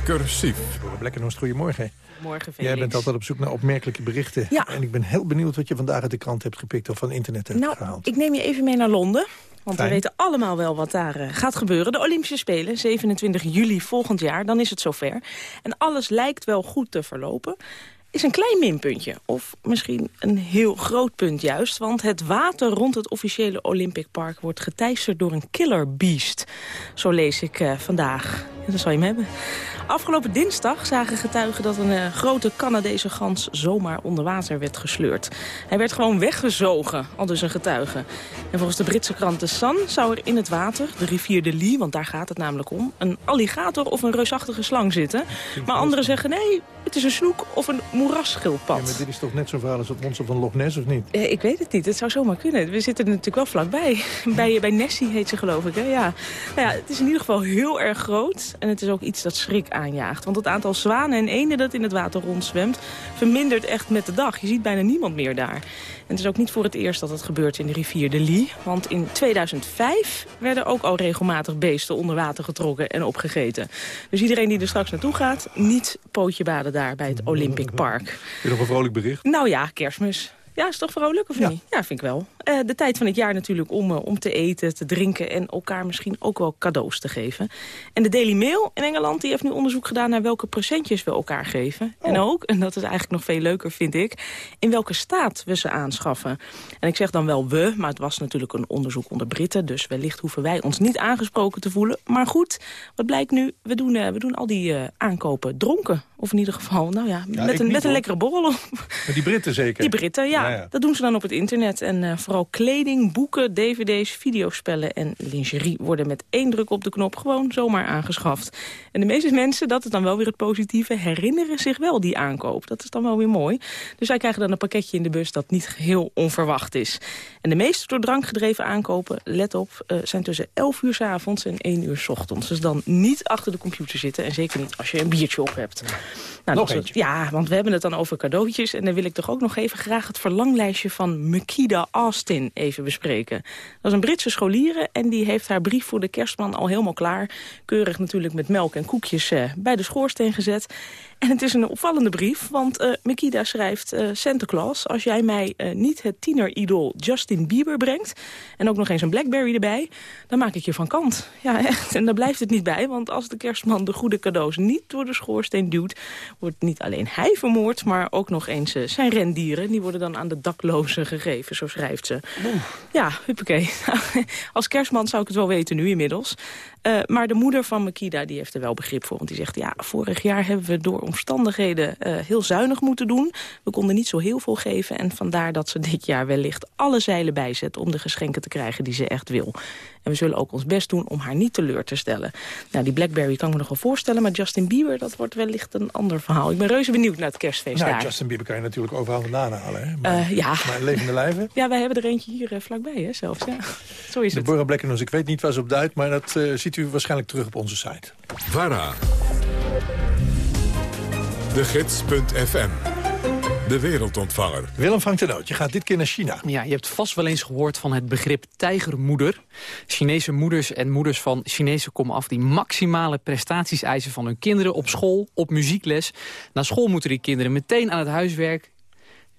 Cursief. Blekkenhorst, goedemorgen. Morgen, Felix. Jij bent altijd op zoek naar opmerkelijke berichten. Ja. En ik ben heel benieuwd wat je vandaag uit de krant hebt gepikt... of van internet hebt nou, gehaald. ik neem je even mee naar Londen. Want Fijn. we weten allemaal wel wat daar uh, gaat gebeuren. De Olympische Spelen, 27 juli volgend jaar, dan is het zover. En alles lijkt wel goed te verlopen is een klein minpuntje. Of misschien een heel groot punt juist. Want het water rond het officiële Olympic Park wordt geteisterd door een killer beast. Zo lees ik uh, vandaag. Ja, dan zal je hem hebben. Afgelopen dinsdag zagen getuigen dat een uh, grote Canadese gans zomaar onder water werd gesleurd. Hij werd gewoon weggezogen, al dus een getuige. En volgens de Britse krant The Sun zou er in het water, de rivier de Lee, want daar gaat het namelijk om, een alligator of een reusachtige slang zitten. Maar anderen zeggen nee, het is een snoek of een moerasschildpad. Ja, maar dit is toch net zo'n verhaal als het monster van Loch Ness, of niet? Eh, ik weet het niet, het zou zomaar kunnen. We zitten er natuurlijk wel vlakbij. bij, bij Nessie heet ze geloof ik, hè? Ja. Nou ja, het is in ieder geval heel erg groot. En het is ook iets dat schrik aanjaagt. Want het aantal zwanen en eenden dat in het water rondzwemt... vermindert echt met de dag. Je ziet bijna niemand meer daar. En het is ook niet voor het eerst dat het gebeurt in de rivier de Lee. Want in 2005 werden ook al regelmatig beesten onder water getrokken en opgegeten. Dus iedereen die er straks naartoe gaat, niet pootje baden daar bij het Olympic Park. Je nog een vrolijk bericht? Nou ja, kerstmis. Ja, is toch vrolijk of Ja. niet? Ja, vind ik wel. Eh, de tijd van het jaar natuurlijk om, eh, om te eten, te drinken... en elkaar misschien ook wel cadeaus te geven. En de Daily Mail in Engeland die heeft nu onderzoek gedaan... naar welke presentjes we elkaar geven. En ook, en dat is eigenlijk nog veel leuker, vind ik... in welke staat we ze aanschaffen. En ik zeg dan wel we, maar het was natuurlijk een onderzoek onder Britten... dus wellicht hoeven wij ons niet aangesproken te voelen. Maar goed, wat blijkt nu? We doen, eh, we doen al die aankopen dronken. Of in ieder geval, nou ja, met, een, niet, met een hoor. lekkere borrel op. Maar die Britten zeker? Die Britten, ja. Ja, Ja, ja. dat doen ze dan op het internet. En eh, vooral kleding, boeken, dvd's, videospellen en lingerie... worden met één druk op de knop gewoon zomaar aangeschaft. En de meeste mensen, dat is dan wel weer het positieve... herinneren zich wel die aankoop. Dat is dan wel weer mooi. Dus zij krijgen dan een pakketje in de bus dat niet geheel onverwacht is. En de meeste door drank gedreven aankopen, let op... eh, zijn tussen 11 uur s avonds en 1 uur s ochtends. Dus dan niet achter de computer zitten. En zeker niet als je een biertje op hebt. Nou, Nog. Ja, want we hebben het dan over cadeautjes. En dan wil ik toch ook nog even graag het verlanglijstje van Makida Austin even bespreken. Dat is een Britse scholiere en die heeft haar brief voor de kerstman al helemaal klaar. Keurig natuurlijk met melk en koekjes eh, bij de schoorsteen gezet. En het is een opvallende brief, want eh Makida schrijft... eh Santa Claus, als jij mij eh, niet het tieneridol Justin Bieber brengt... en ook nog eens een Blackberry erbij, dan maak ik je van kant. Ja, echt. En daar blijft het niet bij, want als de kerstman de goede cadeaus niet door de schoorsteen duwt... wordt niet alleen hij vermoord, maar ook nog eens zijn rendieren. Die worden dan aan de daklozen gegeven, zo schrijft ze. Ja, huppakee. Als kerstman zou ik het wel weten nu inmiddels. Maar de moeder van Makida die heeft er wel begrip voor. Want die zegt, ja, vorig jaar hebben we door omstandigheden eh, heel zuinig moeten doen. We konden niet zo heel veel geven. En vandaar dat ze dit jaar wellicht alle zeilen bijzet... om de geschenken te krijgen die ze echt wil. En we zullen ook ons best doen om haar niet teleur te stellen. Nou, die Blackberry kan ik me nog wel voorstellen. Maar Justin Bieber, dat wordt wellicht een ander verhaal. Ik ben reuze benieuwd naar het kerstfeest Nou, daar. Justin Bieber kan je natuurlijk overal vandaan halen. Hè? Maar, ja. maar levende lijven. Ja, wij hebben er eentje hier eh, vlakbij, hè, zelfs. Ja. Zo is De het. Blekkenus, ik weet niet waar ze op duidt... maar dat ziet u waarschijnlijk terug op onze site. VARA. De Gids.fm. De wereldontvanger. Willem van Tenoot, je gaat dit keer naar China. Ja, je hebt vast wel eens gehoord van het begrip tijgermoeder. Chinese moeders en moeders van Chinese komaf... die maximale prestaties eisen van hun kinderen op school, op muziekles. Na school moeten die kinderen meteen aan het huiswerk...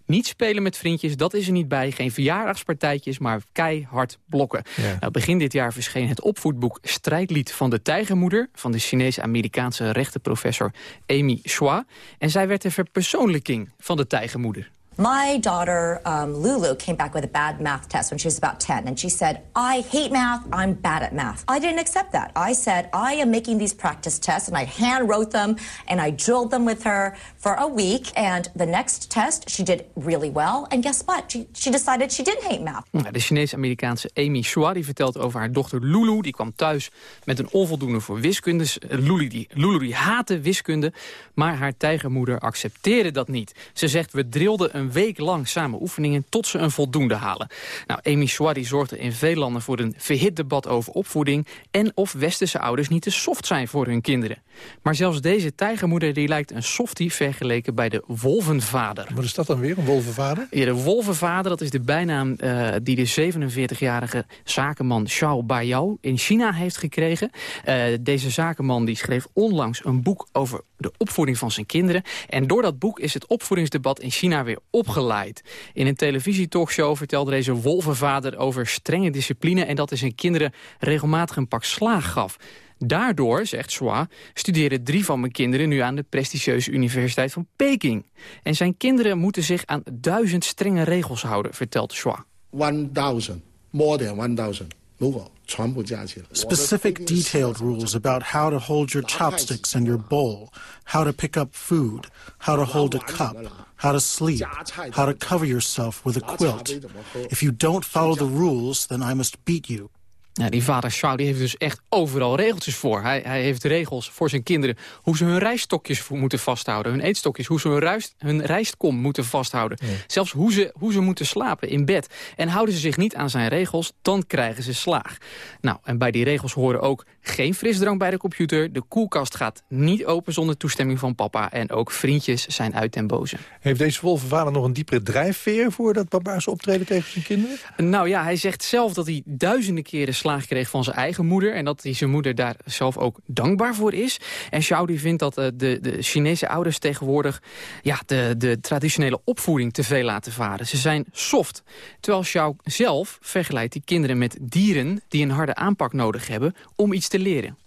Niet spelen met vriendjes, dat is er niet bij. Geen verjaardagspartijtjes, maar keihard blokken. Nou, begin dit jaar verscheen het opvoedboek Strijdlied van de Tijgermoeder... van de Chinese-Amerikaanse rechtenprofessor Amy Schwa. En zij werd de verpersoonlijking van de Tijgermoeder. My daughter, um, Lulu, came back with a bad math test when she was about 10. And she said, I hate math. I'm bad at math. I didn't accept that. I said, I am making these practice tests. And I hand wrote them and I drilled them with her for a week. And the next test, she did really well. And guess what? She, she decided she didn't hate math. Nou, De Chinese-Amerikaanse Amy Schwa die vertelt over haar dochter Lulu. Die kwam thuis met een onvoldoende voor wiskunde. Eh, Lulu die, Lulu die haatte wiskunde, maar haar tijgermoeder accepteerde dat niet. Ze zegt, we drilden een week lang samen oefeningen tot ze een voldoende halen. Nou, Amy zorgde in veel landen voor een verhit debat over opvoeding... en of westerse ouders niet te soft zijn voor hun kinderen. Maar zelfs deze tijgermoeder die lijkt een softie vergeleken bij de wolvenvader. Wat is dat dan weer, een wolvenvader? Ja, de wolvenvader, dat is de bijnaam eh, die de 47-jarige zakenman Xiao Baiyao in China heeft gekregen. Eh, deze zakenman die schreef onlangs een boek over de opvoeding van zijn kinderen. En door dat boek is het opvoedingsdebat in China weer opgeleid. In een televisietalkshow vertelde deze wolvenvader over strenge discipline... en dat hij zijn kinderen regelmatig een pak slaag gaf. Daardoor, zegt Soa, studeren drie van mijn kinderen nu aan de prestigieuze Universiteit van Peking. En zijn kinderen moeten zich aan duizend strenge regels houden, vertelt One 1000, more than 1000. Specific detailed rules about how to hold your chopsticks and your bowl, how to pick up food, how to hold a cup, how to sleep, how to cover yourself with a quilt. If you don't follow the rules, then I must beat you. Nou, die vader Schwa die heeft dus echt overal regeltjes voor. Hij, hij heeft regels voor zijn kinderen. Hoe ze hun rijststokjes moeten vasthouden. Hun eetstokjes. Hoe ze hun, ruist, hun rijstkom moeten vasthouden. Zelfs hoe ze, hoe ze moeten slapen in bed. En houden ze zich niet aan zijn regels, dan krijgen ze slaag. Nou, en bij die regels horen ook geen frisdrank bij de computer. De koelkast gaat niet open zonder toestemming van papa. En ook vriendjes zijn uit den boze. Heeft deze wolvenvader nog een diepere drijfveer... voor dat barbaarse optreden tegen zijn kinderen? Nou ja, hij zegt zelf dat hij duizenden keren kreeg van zijn eigen moeder... en dat hij zijn moeder daar zelf ook dankbaar voor is. En Xiao die vindt dat eh, de, de Chinese ouders tegenwoordig... Ja, de, de traditionele opvoeding te veel laten varen. Ze zijn soft. Terwijl Xiao zelf vergelijkt die kinderen met dieren... die een harde aanpak nodig hebben om iets te leren.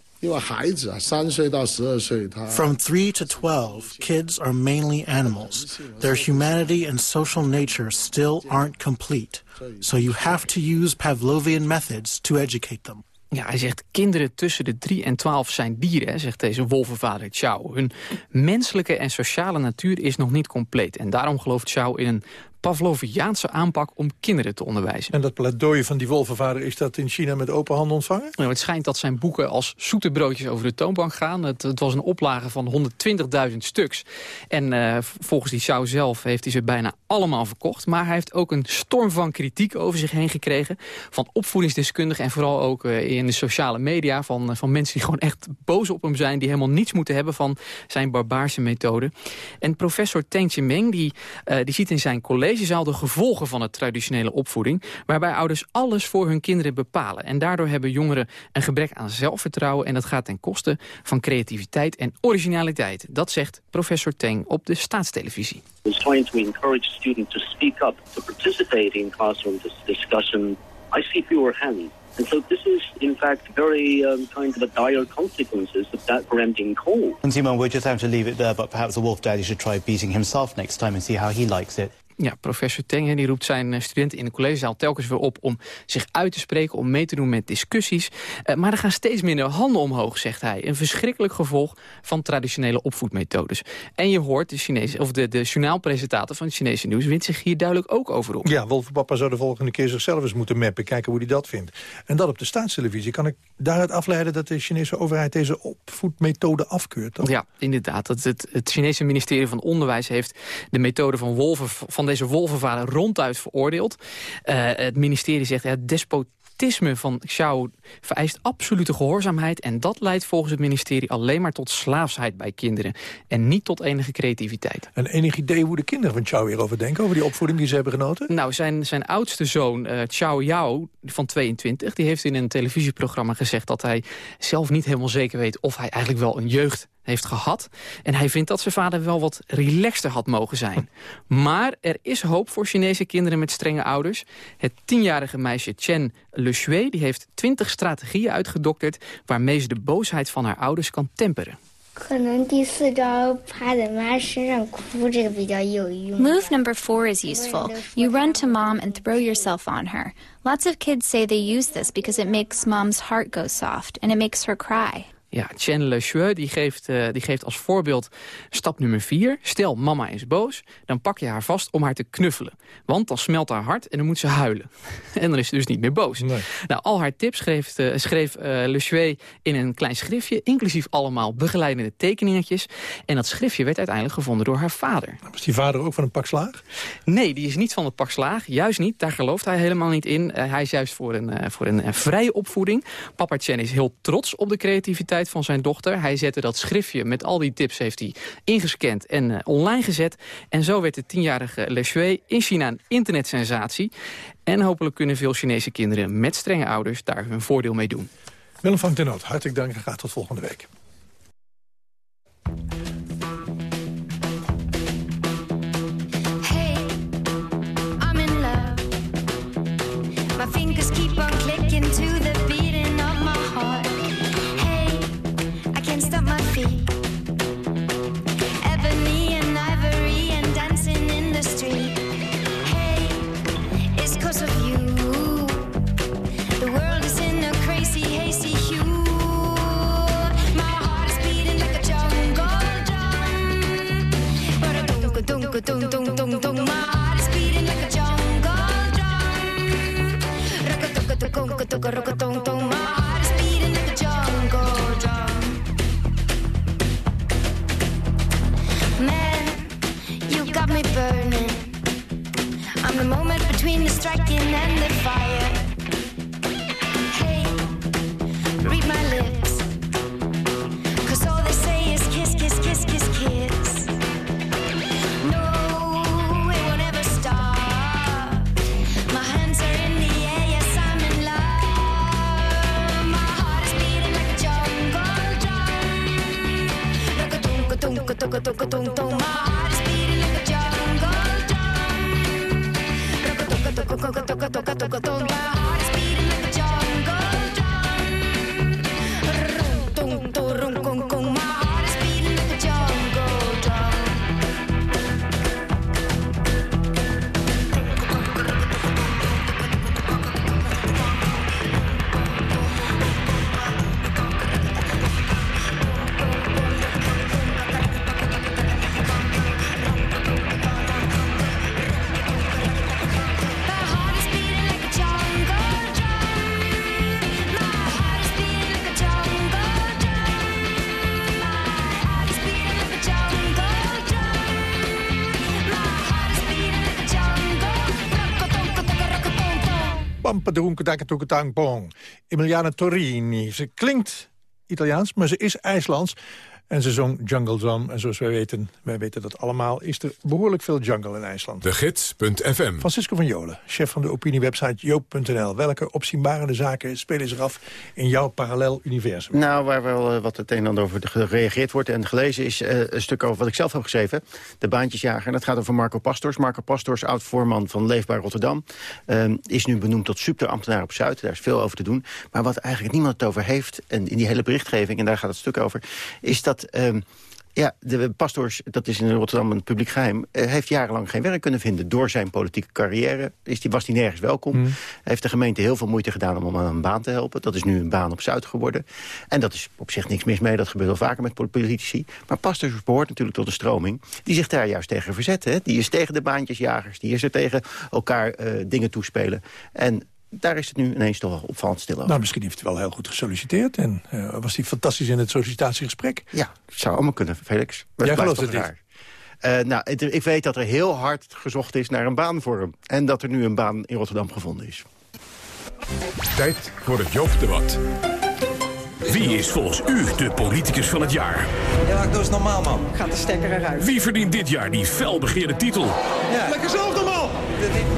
From 3 to 12, kids are mainly animals. Their humanity and social nature still aren't complete. So you have to use Pavlovian methods to educate them. Ja, hij zegt kinderen tussen de 3 en 12 zijn dieren, zegt deze wolvenvader Chao. Hun menselijke en sociale natuur is nog niet compleet. En daarom gelooft Chao in een Pavloviaanse aanpak om kinderen te onderwijzen. En dat pleidooi van die wolvenvader is dat in China met open handen ontvangen? Nou, het schijnt dat zijn boeken als zoete broodjes over de toonbank gaan. Het, het was een oplage van 120.000 stuks. En uh, volgens die Xiao zelf heeft hij ze bijna allemaal verkocht. Maar hij heeft ook een storm van kritiek over zich heen gekregen. Van opvoedingsdeskundigen en vooral ook uh, in de sociale media. Van, uh, van mensen die gewoon echt boos op hem zijn. Die helemaal niets moeten hebben van zijn barbaarse methode. En professor Teng Chimeng die, die ziet in zijn collegezaal de gevolgen van het traditionele opvoeding. Waarbij ouders alles voor hun kinderen bepalen. En daardoor hebben jongeren een gebrek aan zelfvertrouwen. En dat gaat ten koste van creativiteit en originaliteit. Dat zegt professor Teng op de staatstelevisie. is trying to encourage students to speak up, to participate in classroom discussion. I see fewer hands. And so this is, in fact, very um, kind of a dire consequences of that granting call. And Simon, we'll just have to leave it there, but perhaps the wolf daddy should try beating himself next time and see how he likes it. Ja, professor Tenge die roept zijn eh, studenten in de collegezaal telkens weer op... om zich uit te spreken, om mee te doen met discussies. Uh, maar er gaan steeds minder handen omhoog, zegt hij. Een verschrikkelijk gevolg van traditionele opvoedmethodes. En je hoort de, Chinese, of de, de journaalpresentator van het Chinese nieuws... wint zich hier duidelijk ook over op. Ja, Wolfenpapa zou de volgende keer zichzelf eens moeten mappen... kijken hoe hij dat vindt. En dat op de staatstelevisie. Kan ik daaruit afleiden dat de Chinese overheid... deze opvoedmethode afkeurt? Toch? Ja, inderdaad. Het, het, het Chinese ministerie van Onderwijs heeft de methode van wolven... van deze wolvenvader ronduit veroordeeld. Uh, het ministerie zegt ja, despotisme van Xiao vereist absolute gehoorzaamheid... en dat leidt volgens het ministerie alleen maar tot slaafsheid bij kinderen... en niet tot enige creativiteit. En enig idee hoe de kinderen van Xiao hierover denken... over die opvoeding die ze hebben genoten? Nou, zijn, zijn oudste zoon, uh, Xiao Yao, van 22... die heeft in een televisieprogramma gezegd dat hij zelf niet helemaal zeker weet... of hij eigenlijk wel een jeugd heeft gehad. En hij vindt dat zijn vader wel wat relaxter had mogen zijn. Maar er is hoop voor Chinese kinderen met strenge ouders. Het tienjarige meisje Chen Le Shui die heeft twintig strategieën uitgedokterd... waarmee ze de boosheid van haar ouders kan temperen. Move number four is useful. You run to mom and throw yourself on her. Lots of kids say they use this because it makes mom's heart go soft and it makes her cry. Ja, Chen Le Shui die geeft, uh, die geeft als voorbeeld stap nummer 4. Stel, mama is boos, dan pak je haar vast om haar te knuffelen. Want dan smelt haar hart en dan moet ze huilen. en dan is ze dus niet meer boos. Nee. Nou, al haar tips schreef, uh, schreef uh, Le in een klein schriftje... inclusief allemaal begeleidende tekeningetjes. En dat schriftje werd uiteindelijk gevonden door haar vader. Was die vader ook van een pak slaag? Nee, die is niet van het pak slaag. Juist niet, daar gelooft hij helemaal niet in. hij is juist voor een, voor een vrije opvoeding. Papa Chen is heel trots op de creativiteit van zijn dochter. Hij zette dat schriftje met al die tips heeft hij ingescand en uh, online gezet. En zo werd de tienjarige Le Shui in China een internetsensatie. En hopelijk kunnen veel Chinese kinderen met strenge ouders daar hun voordeel mee doen. Willem van den Noot, hartelijk dank en graag tot volgende week. My heart is beating jungle drum. Man, you got me burning. I'm the moment between the striking and the fire. Pampadroenkedakatoeketang pong. Emiliana Torini. Ze klinkt Italiaans, maar ze is IJslands. En ze zong Jungle Drum. En zoals wij weten, wij weten dat allemaal, is er behoorlijk veel jungle in IJsland. De Gids.fm. Francisco van Jolen, chef van de opiniewebsite joop.nl. Welke opzienbarende zaken spelen zich af in jouw parallel universum? Nou, waar wel uh, wat het een en ander over gereageerd wordt en gelezen is uh, een stuk over wat ik zelf heb geschreven. De baantjesjager. En dat gaat over Marco Pastors. Marco Pastors, oud-voorman van Leefbaar Rotterdam. Uh, is nu benoemd tot superambtenaar op Zuid. Daar is veel over te doen. Maar wat eigenlijk niemand het over heeft, en in die hele berichtgeving, en daar gaat het stuk over, is dat Um, ja, de pastoors, dat is in Rotterdam een publiek geheim... Uh, heeft jarenlang geen werk kunnen vinden. Door zijn politieke carrière is die, was hij nergens welkom. Mm. Heeft de gemeente heel veel moeite gedaan om hem aan een baan te helpen. Dat is nu een baan op Zuid geworden. En dat is op zich niks mis mee. Dat gebeurt wel vaker met politici. Maar pastoors behoort natuurlijk tot de stroming... die zich daar juist tegen verzet. Hè? Die is tegen de baantjesjagers. Die is er tegen elkaar uh, dingen toespelen. En daar is het nu ineens toch wel opvallend stil over. Nou, misschien heeft hij wel heel goed gesolliciteerd. En uh, was hij fantastisch in het sollicitatiegesprek. Ja, zou allemaal kunnen, Felix. Dat Jij gelooft het niet? Uh, nou, het, ik weet dat er heel hard gezocht is naar een baan voor hem. En dat er nu een baan in Rotterdam gevonden is. Tijd voor het Joop-debat. Wie is volgens u de politicus van het jaar? Ja, doe eens normaal, man. Gaat de stekker eruit. Wie verdient dit jaar die felbegeerde titel? Ja. Lekker zelf normaal!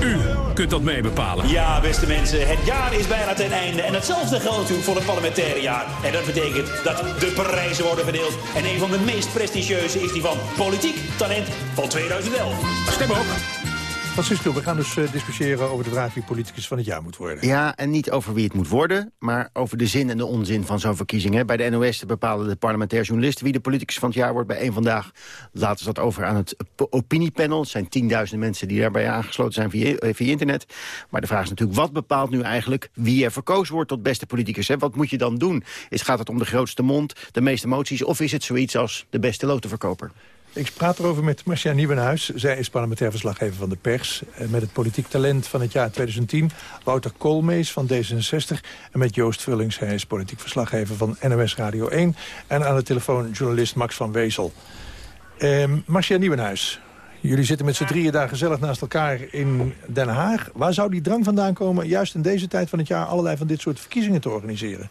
U kunt dat mee bepalen. Ja, beste mensen, het jaar is bijna ten einde. En hetzelfde geldt natuurlijk voor het parlementaire jaar. En dat betekent dat de prijzen worden verdeeld. En een van de meest prestigieuze is die van Politiek Talent van 2011. Stem ook. Francisco, we gaan dus uh, discussiëren over de vraag wie politicus van het jaar moet worden. Ja, en niet over wie het moet worden, maar over de zin en de onzin van zo'n verkiezing. Bij de NOS bepalen de parlementair journalisten wie de politicus van het jaar wordt. Bij één Vandaag laten ze dat over aan het opiniepanel. Het zijn tienduizenden mensen die daarbij aangesloten zijn via, eh, via, internet. Maar de vraag is natuurlijk, wat bepaalt nu eigenlijk wie er verkozen wordt tot beste politicus? Hè? Wat moet je dan doen? Is, gaat het om de grootste mond, de meeste moties, of is het zoiets als de beste lotenverkoper? Ik praat erover met Marcia Nieuwenhuis. Zij is parlementair verslaggever van de pers. Met het politiek talent van het jaar 2010. Wouter Koolmees van D66. En met Joost Vullings. Hij is politiek verslaggever van NOS Radio 1. En aan de telefoon journalist Max van Wezel. Eh, Marcia Nieuwenhuis. Jullie zitten met z'n drieën daar gezellig naast elkaar in Den Haag. Waar zou die drang vandaan komen... juist in deze tijd van het jaar allerlei van dit soort verkiezingen te organiseren?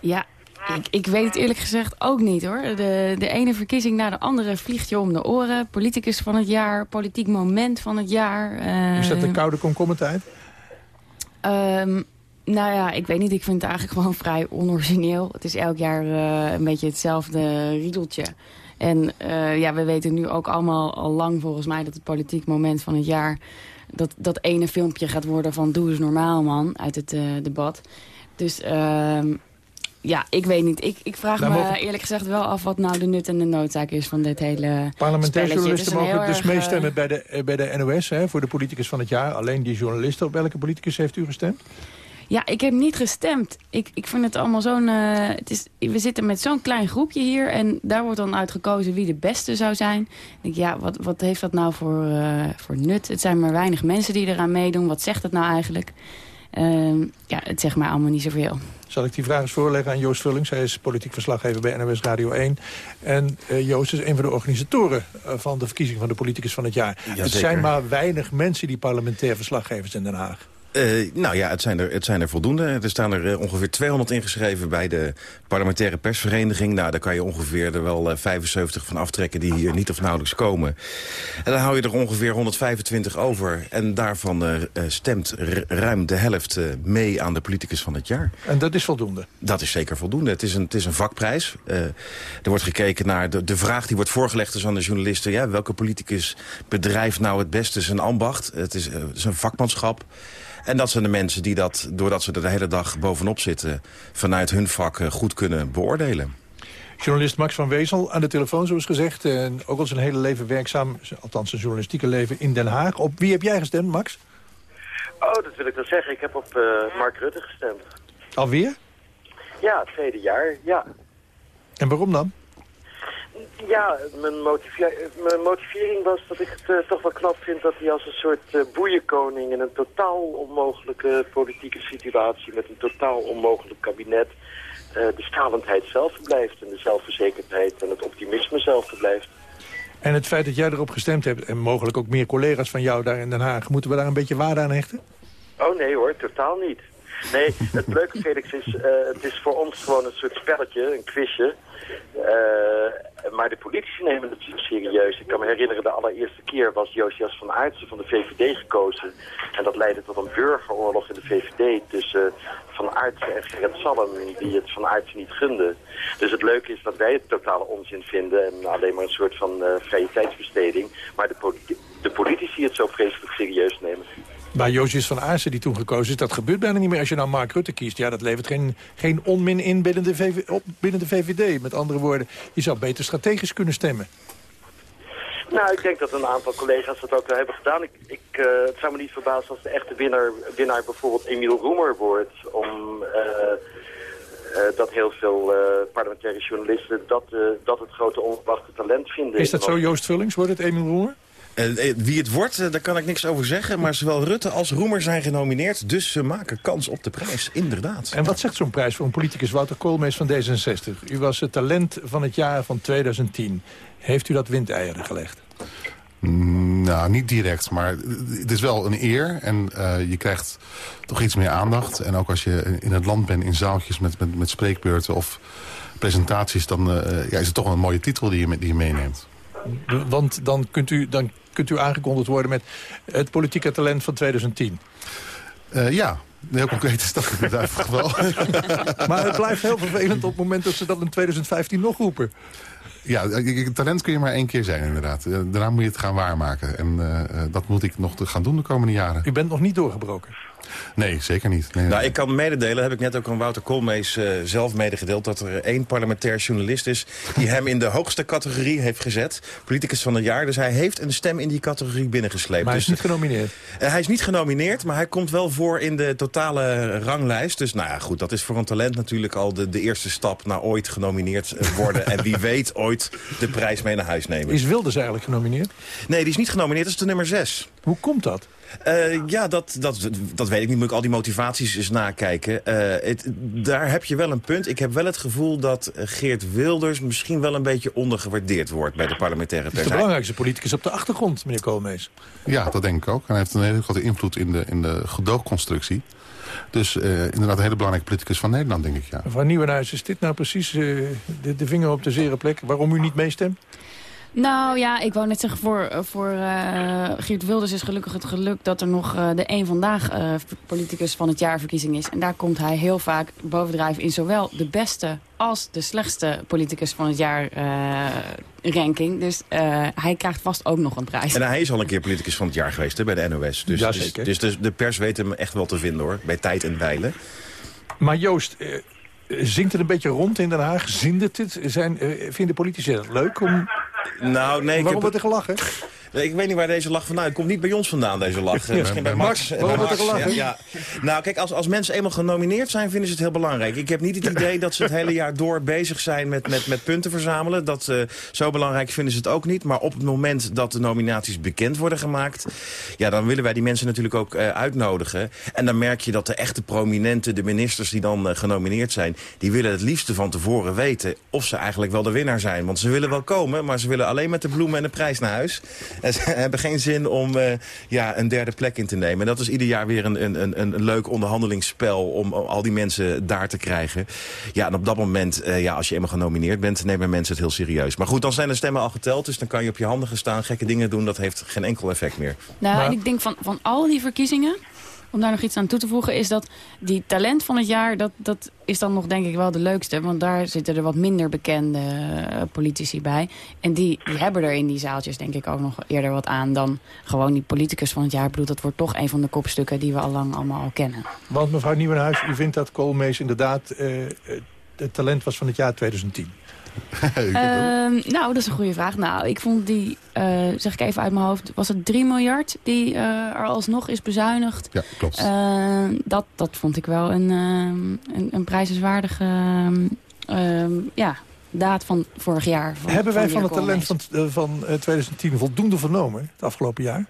Ja, ik, ik weet het eerlijk gezegd ook niet hoor. De, de ene verkiezing na de andere vliegt je om de oren. Politicus van het jaar, politiek moment van het jaar. Uh, Is dat de koude komkommertijd? Um, nou ja, ik weet niet. Ik vind het eigenlijk gewoon vrij onorigineel. Het is elk jaar uh, een beetje hetzelfde riedeltje. En uh, ja, we weten nu ook allemaal al lang volgens mij... dat het politiek moment van het jaar... dat, dat ene filmpje gaat worden van doe eens normaal man... uit het debat. Dus... Ja, ik weet niet. Ik, ik vraag me eerlijk gezegd wel af wat nou de nut en de noodzaak is van dit hele Parlementaire journalisten mogen dus meestemmen uh... bij de, bij de NOS hè, voor de politicus van het jaar. Alleen die journalisten, op welke politicus heeft u gestemd? Ja, ik heb niet gestemd. Ik, ik vind het allemaal zo'n... Uh, het is, we zitten met zo'n klein groepje hier en daar wordt dan uitgekozen wie de beste zou zijn. Ik denk, ja, wat, wat heeft dat nou voor, uh, voor nut? Het zijn maar weinig mensen die eraan meedoen. Wat zegt het nou eigenlijk? Uh, ja, het zegt mij allemaal niet zoveel. Zal ik die vraag eens voorleggen aan Joost Vullings. Hij is politiek verslaggever bij NOS Radio 1. En uh, Joost is een van de organisatoren uh, van de verkiezing van de politicus van het jaar. Ja, het zijn maar weinig mensen die parlementair verslaggevers in Den Haag. Uh, nou ja, het zijn, er, het zijn er voldoende. Er staan er uh, ongeveer 200 ingeschreven bij de parlementaire persvereniging. Nou, daar kan je ongeveer er wel uh, 75 van aftrekken die hier niet of nauwelijks komen. En dan hou je er ongeveer 125 over. En daarvan uh, stemt ruim de helft mee aan de politicus van het jaar. En dat is voldoende? Dat is zeker voldoende. Het is een, het is een vakprijs. er wordt gekeken naar de, de vraag die wordt voorgelegd dus aan de journalisten. Ja, welke politicus bedrijft nou het beste zijn ambacht? Het is, het is een vakmanschap. En dat zijn de mensen die dat, doordat ze er de hele dag bovenop zitten... vanuit hun vak goed kunnen beoordelen. Journalist Max van Wezel aan de telefoon, zoals gezegd. En ook al zijn hele leven werkzaam, althans zijn journalistieke leven in Den Haag. Op wie heb jij gestemd, Max? Oh, dat wil ik wel zeggen. Ik heb op uh, Mark Rutte gestemd. Alweer? Ja, het tweede jaar, ja. En waarom dan? Ja, mijn, mijn, motivering was dat ik het uh, toch wel knap vind dat hij als een soort uh, boeienkoning in een totaal onmogelijke politieke situatie met een totaal onmogelijk kabinet uh, de stralendheid zelf blijft en de zelfverzekerdheid en het optimisme zelf blijft. En het feit dat jij erop gestemd hebt en mogelijk ook meer collega's van jou daar in Den Haag, moeten we daar een beetje waarde aan hechten? Oh nee hoor, totaal niet. Nee, het leuke Felix is, eh, het is voor ons gewoon een soort spelletje, een quizje. Eh, maar de politici nemen het serieus. Ik kan me herinneren, de allereerste keer was Josias van Aartsen van de VVD gekozen. En dat leidde tot een burgeroorlog in de VVD tussen Van Aartsen en Gerrit Salm, die het Van Aartsen niet gunde. Dus het leuke is dat wij het totale onzin vinden en alleen maar een soort van uh, vrije tijdsbesteding. Maar de, de politici het zo vreselijk serieus nemen. Maar Josias van Aarsen die toen gekozen is, dat gebeurt bijna niet meer. Als je nou Mark Rutte kiest, ja, dat levert geen, geen onmin in binnen de, VV, op, binnen de VVD. Met andere woorden, je zou beter strategisch kunnen stemmen. Nou, ik denk dat een aantal collega's dat ook wel hebben gedaan. Ik, ik, uh, het zou me niet verbazen als de echte winnaar, winnaar bijvoorbeeld Emiel Roemer wordt. Om, uh, uh, dat heel veel parlementaire journalisten dat, dat het grote onverwachte talent vinden. Is dat zo, Joost Vullings? Wordt het Emiel Roemer? Uh, wie het wordt, uh, daar kan ik niks over zeggen. Maar zowel Rutte als Roemer zijn genomineerd. Dus ze maken kans op de prijs, inderdaad. En wat zegt zo'n prijs voor een politicus Wouter Koolmees van D66? U was het talent van het jaar van 2010. Heeft u dat windeieren gelegd? Nou, niet direct, maar het is wel een eer. En uh, je krijgt toch iets meer aandacht. En ook als je in het land bent in zaaltjes met, met, met spreekbeurten of presentaties... dan ja, is het toch een mooie titel die je, die je meeneemt. Want dan kunt u, dan kunt u aangekondigd worden met het politieke talent van 2010. Uh, ja, heel concreet is dat in het geval. maar het blijft heel vervelend op het moment dat ze dat in 2015 nog roepen. Ja, talent kun je maar één keer zijn inderdaad. Daarna moet je het gaan waarmaken. En uh, dat moet ik nog gaan doen de komende jaren. U bent nog niet doorgebroken? Nee, zeker niet. Nee, nou, ik kan mededelen, heb ik net ook aan Wouter Koolmees uh, zelf medegedeeld... dat er één parlementair journalist is die hem in de hoogste categorie heeft gezet. Politicus van het jaar. Dus hij heeft een stem in die categorie binnengesleept. Maar hij dus, is niet genomineerd? Uh, hij is niet genomineerd, maar hij komt wel voor in de totale ranglijst. Dus nou ja, goed, dat is voor een talent natuurlijk al de, de eerste stap... naar ooit genomineerd worden. en wie weet ooit de prijs mee naar huis nemen. Is Wilders eigenlijk genomineerd? Nee, die is niet genomineerd. Dat is de nummer 6. Hoe komt dat? Uh, ja, dat, dat, dat weet ik niet. Moet ik al die motivaties eens nakijken. Uh, het, daar heb je wel een punt. Ik heb wel het gevoel dat Geert Wilders misschien wel een beetje ondergewaardeerd wordt bij de parlementaire pers. Hij is de belangrijkste politicus op de achtergrond, meneer Koolmees. Ja, dat denk ik ook. En hij heeft een hele grote invloed in de, in de gedoogconstructie. Dus uh, inderdaad een hele belangrijke politicus van Nederland, denk ik, ja. Mevrouw Nieuwenhuis, is dit nou precies de, de vinger op de zere plek waarom u niet meestemt? Nou ja, ik wou net zeggen, voor, voor uh, Geert Wilders is gelukkig het geluk dat er nog uh, de één vandaag uh, politicus van het jaarverkiezing is. En daar komt hij heel vaak bovendrijven in zowel de beste als de slechtste politicus van het jaar ranking. Dus hij krijgt vast ook nog een prijs. En hij is al een keer politicus van het jaar geweest hè, bij de NOS. Dus, ja, dus, dus, dus de pers weet hem echt wel te vinden hoor, bij tijd en wijlen. Maar Joost, zingt het een beetje rond in Den Haag? Zindert het? Zijn, vinden politici het leuk om nou, nee, Waarom heb... wordt er gelachen? Ik weet niet waar deze lach vandaan komt. niet bij ons vandaan, deze lach. Ja, Misschien bij Max. Gelachen? Ja, ja. Nou, kijk, als, als mensen eenmaal genomineerd zijn, vinden ze het heel belangrijk. Ik heb niet het idee dat ze het hele jaar door bezig zijn met, met, met punten verzamelen. Dat, uh, zo belangrijk vinden ze het ook niet. Maar op het moment dat de nominaties bekend worden gemaakt... ja, dan willen wij die mensen natuurlijk ook uh, uitnodigen. En dan merk je dat de echte prominenten, de ministers die dan uh, genomineerd zijn... die willen het liefste van tevoren weten of ze eigenlijk wel de winnaar zijn. Want ze willen wel komen, maar ze willen alleen met de bloemen en de prijs naar huis. En ze hebben geen zin om uh, ja, een derde plek in te nemen. En dat is ieder jaar weer een, een, een, een leuk onderhandelingsspel om al die mensen daar te krijgen. Ja, en op dat moment, uh, ja, als je eenmaal genomineerd bent, nemen mensen het heel serieus. Maar goed, dan zijn de stemmen al geteld, dus dan kan je op je handen gaan staan, gekke dingen doen. Dat heeft geen enkel effect meer. Nou, maar... en ik denk van, van al die verkiezingen om daar nog iets aan toe te voegen, is dat die talent van het jaar, dat, dat is dan nog denk ik wel de leukste. Want daar zitten er wat minder bekende uh, politici bij. En die, die hebben er in die zaaltjes denk ik ook nog eerder wat aan dan gewoon die politicus van het jaar. Ik bedoel, dat wordt toch een van de kopstukken die we al lang allemaal al kennen. Want mevrouw Nieuwenhuis, u vindt dat Koolmees inderdaad uh, het talent was van het jaar 2010? uh, nou, dat is een goede vraag. Nou, ik vond die, uh, zeg ik even uit mijn hoofd, was het 3 miljard die uh, er alsnog is bezuinigd? Ja, klopt. dat, dat vond ik wel een, een, een prijzenswaardige ja, daad van vorig jaar. Van, Hebben wij van, van het talent van, van 2010 voldoende vernomen het afgelopen jaar?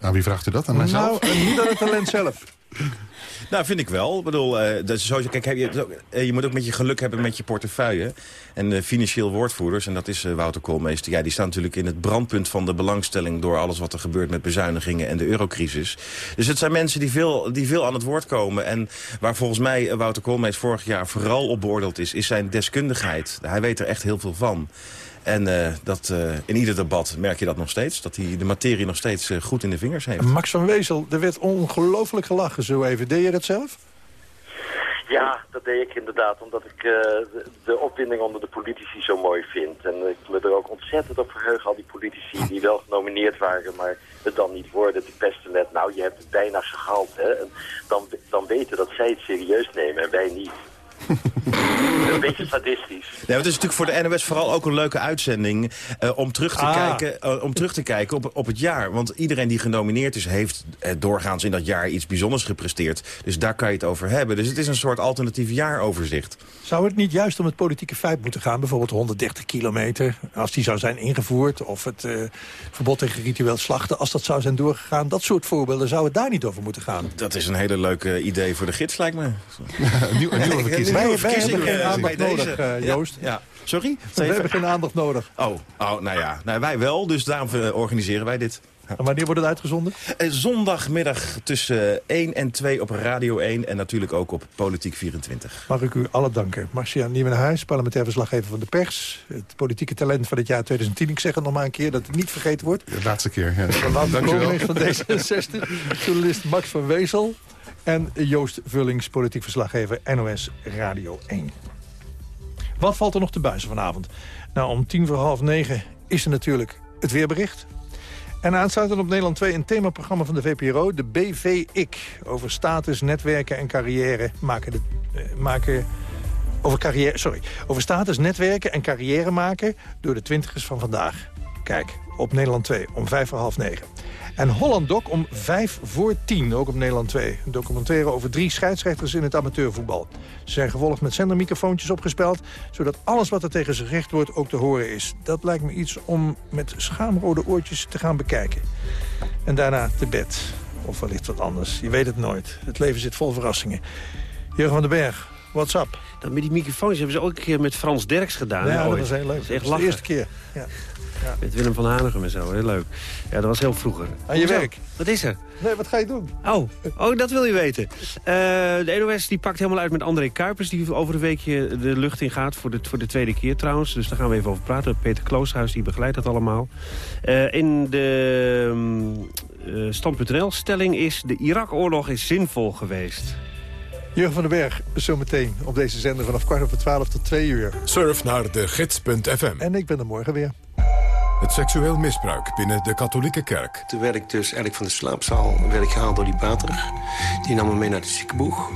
Nou, wie vraagt u dat? Aan mijzelf? Nou, niet aan het talent zelf. Nou, vind ik wel. Ik bedoel, uh, dat kijk, je, uh, je moet ook met je geluk hebben met je portefeuille. En financieel woordvoerders, en dat is Wouter Koolmeester... Ja, die staan natuurlijk in het brandpunt van de belangstelling... door alles wat er gebeurt met bezuinigingen en de eurocrisis. Dus het zijn mensen die veel, die veel aan het woord komen. En waar volgens mij Wouter Koolmeester vorig jaar vooral op beoordeeld is... is zijn deskundigheid. Hij weet er echt heel veel van. En uh, dat, uh, in ieder debat merk je dat nog steeds. Dat hij de materie nog steeds uh, goed in de vingers heeft. Max van Wezel, er werd ongelooflijk gelachen zo even. Deed je dat zelf? Ja, dat deed ik inderdaad. Omdat ik de, de opwinding onder de politici zo mooi vind. En ik me er ook ontzettend op verheug. Al die politici die wel genomineerd waren, maar het dan niet worden. Die pesten net, nou je hebt het bijna gehaald. Hè? En dan, dan weten dat zij het serieus nemen en wij niet. een beetje sadistisch. Ja, het is natuurlijk voor de NOS vooral ook een leuke uitzending... Uh, om terug te Ah. kijken, uh, om terug te kijken op, op het jaar. Want iedereen die genomineerd is... heeft uh, doorgaans in dat jaar iets bijzonders gepresteerd. Dus daar kan je het over hebben. Dus het is een soort alternatief jaaroverzicht. Zou het niet juist om het politieke feit moeten gaan? Bijvoorbeeld 130 kilometer, als die zou zijn ingevoerd... of het verbod tegen ritueel slachten, als dat zou zijn doorgegaan. Dat soort voorbeelden, zou het daar niet over moeten gaan? Dat is een hele leuke idee voor de gids, lijkt me. Nieuw, een nieuwe Wij, wij hebben geen aandacht nodig, uh, Joost. Ja, ja. Sorry? We hebben geen aandacht nodig. Oh, oh nou ja, nou, wij wel, dus daarom organiseren wij dit. En wanneer wordt het uitgezonden? Eh, zondagmiddag tussen 1 en 2 op Radio 1 en natuurlijk ook op Politiek 24. Mag ik u alle danken. Marcia Nieuwenhuis, parlementair verslaggever van de pers. Het politieke talent van het jaar 2010. Ik zeg het nog maar een keer, dat het niet vergeten wordt. De laatste keer, ja. De laatste van D66. Journalist Max van Wezel. En Joost Vullings, politiek verslaggever NOS Radio 1. Wat valt er nog te buizen vanavond? Nou, om tien voor half negen is er natuurlijk het weerbericht. En aansluitend op Nederland 2 een themaprogramma van de VPRO, de BV-IK. Over status, netwerken en carrière maken... De, uh, maken over, carrière, sorry, over status, netwerken en carrière maken door de twintigers van vandaag. Kijk, op Nederland 2 om vijf voor half negen. En Holland Doc om vijf voor tien, ook op Nederland 2. Een documentaire over drie scheidsrechters in het amateurvoetbal. Ze zijn gevolgd met zendermicrofoontjes opgespeld... zodat alles wat er tegen ze gericht wordt ook te horen is. Dat lijkt me iets om met schaamrode oortjes te gaan bekijken. En daarna te bed. Of wellicht wat anders. Je weet het nooit. Het leven zit vol verrassingen. Jurgen van den Berg, what's up? Dan met die microfoons hebben ze ook een keer met Frans Derks gedaan. Ja, dat was heel leuk. Dat is echt de eerste keer. Ja. Ja. Met Willem van Hanegem en zo, heel leuk. Ja, dat was heel vroeger. Aan je Hoezo? werk? Wat is er? Nee, wat ga je doen? Oh, oh dat wil je weten. Uh, de NOS die pakt helemaal uit met André Kuipers... die over een weekje de lucht in gaat, voor de, voor de tweede keer trouwens. Dus daar gaan we even over praten. Peter Klooshuis, die begeleidt dat allemaal. Uh, in de um, uh, stand.nl-stelling is... de Irak-oorlog is zinvol geweest. Jurgen van den Berg, zometeen op deze zender vanaf kwart over twaalf tot twee uur. Surf naar de gids.fm. En ik ben er morgen weer. Het seksueel misbruik binnen de katholieke kerk. Toen werd ik dus eigenlijk van de slaapzaal werd ik gehaald door die pater. Die nam me mee naar de ziekenboeg.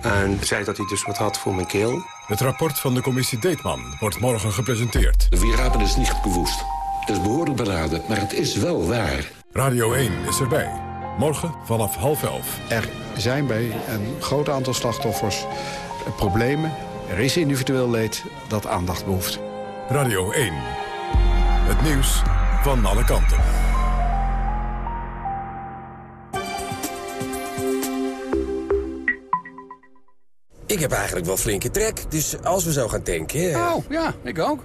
En zei dat hij dus wat had voor mijn keel. Het rapport van de commissie Deetman wordt morgen gepresenteerd. Wir haben es niet gewusst. Het is behoorlijk beraden, maar het is wel waar. Radio 1 is erbij. Morgen vanaf half elf. Er zijn bij een groot aantal slachtoffers problemen. Er is individueel leed dat aandacht behoeft. Radio 1. Het nieuws van alle kanten. Ik heb eigenlijk wel flinke trek, dus als we zo gaan tanken... Oh, ja, ik ook.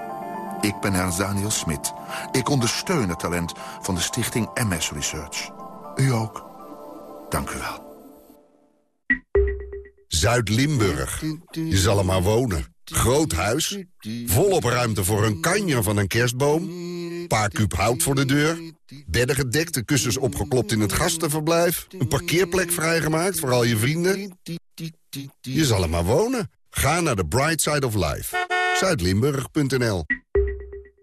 Ik ben Ernst Daniel Smit. Ik ondersteun het talent van de stichting MS Research. U ook. Dank u wel. Zuid-Limburg. Je zal er maar wonen. Groot huis, volop ruimte voor een kanjer van een kerstboom... paar kuub hout voor de deur, bedden gedekt, de kussens opgeklopt in het gastenverblijf... een parkeerplek vrijgemaakt voor al je vrienden. Je zal er maar wonen. Ga naar de Bright Side of Life. Zuidlimburg.nl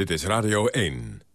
Dit is Radio 1.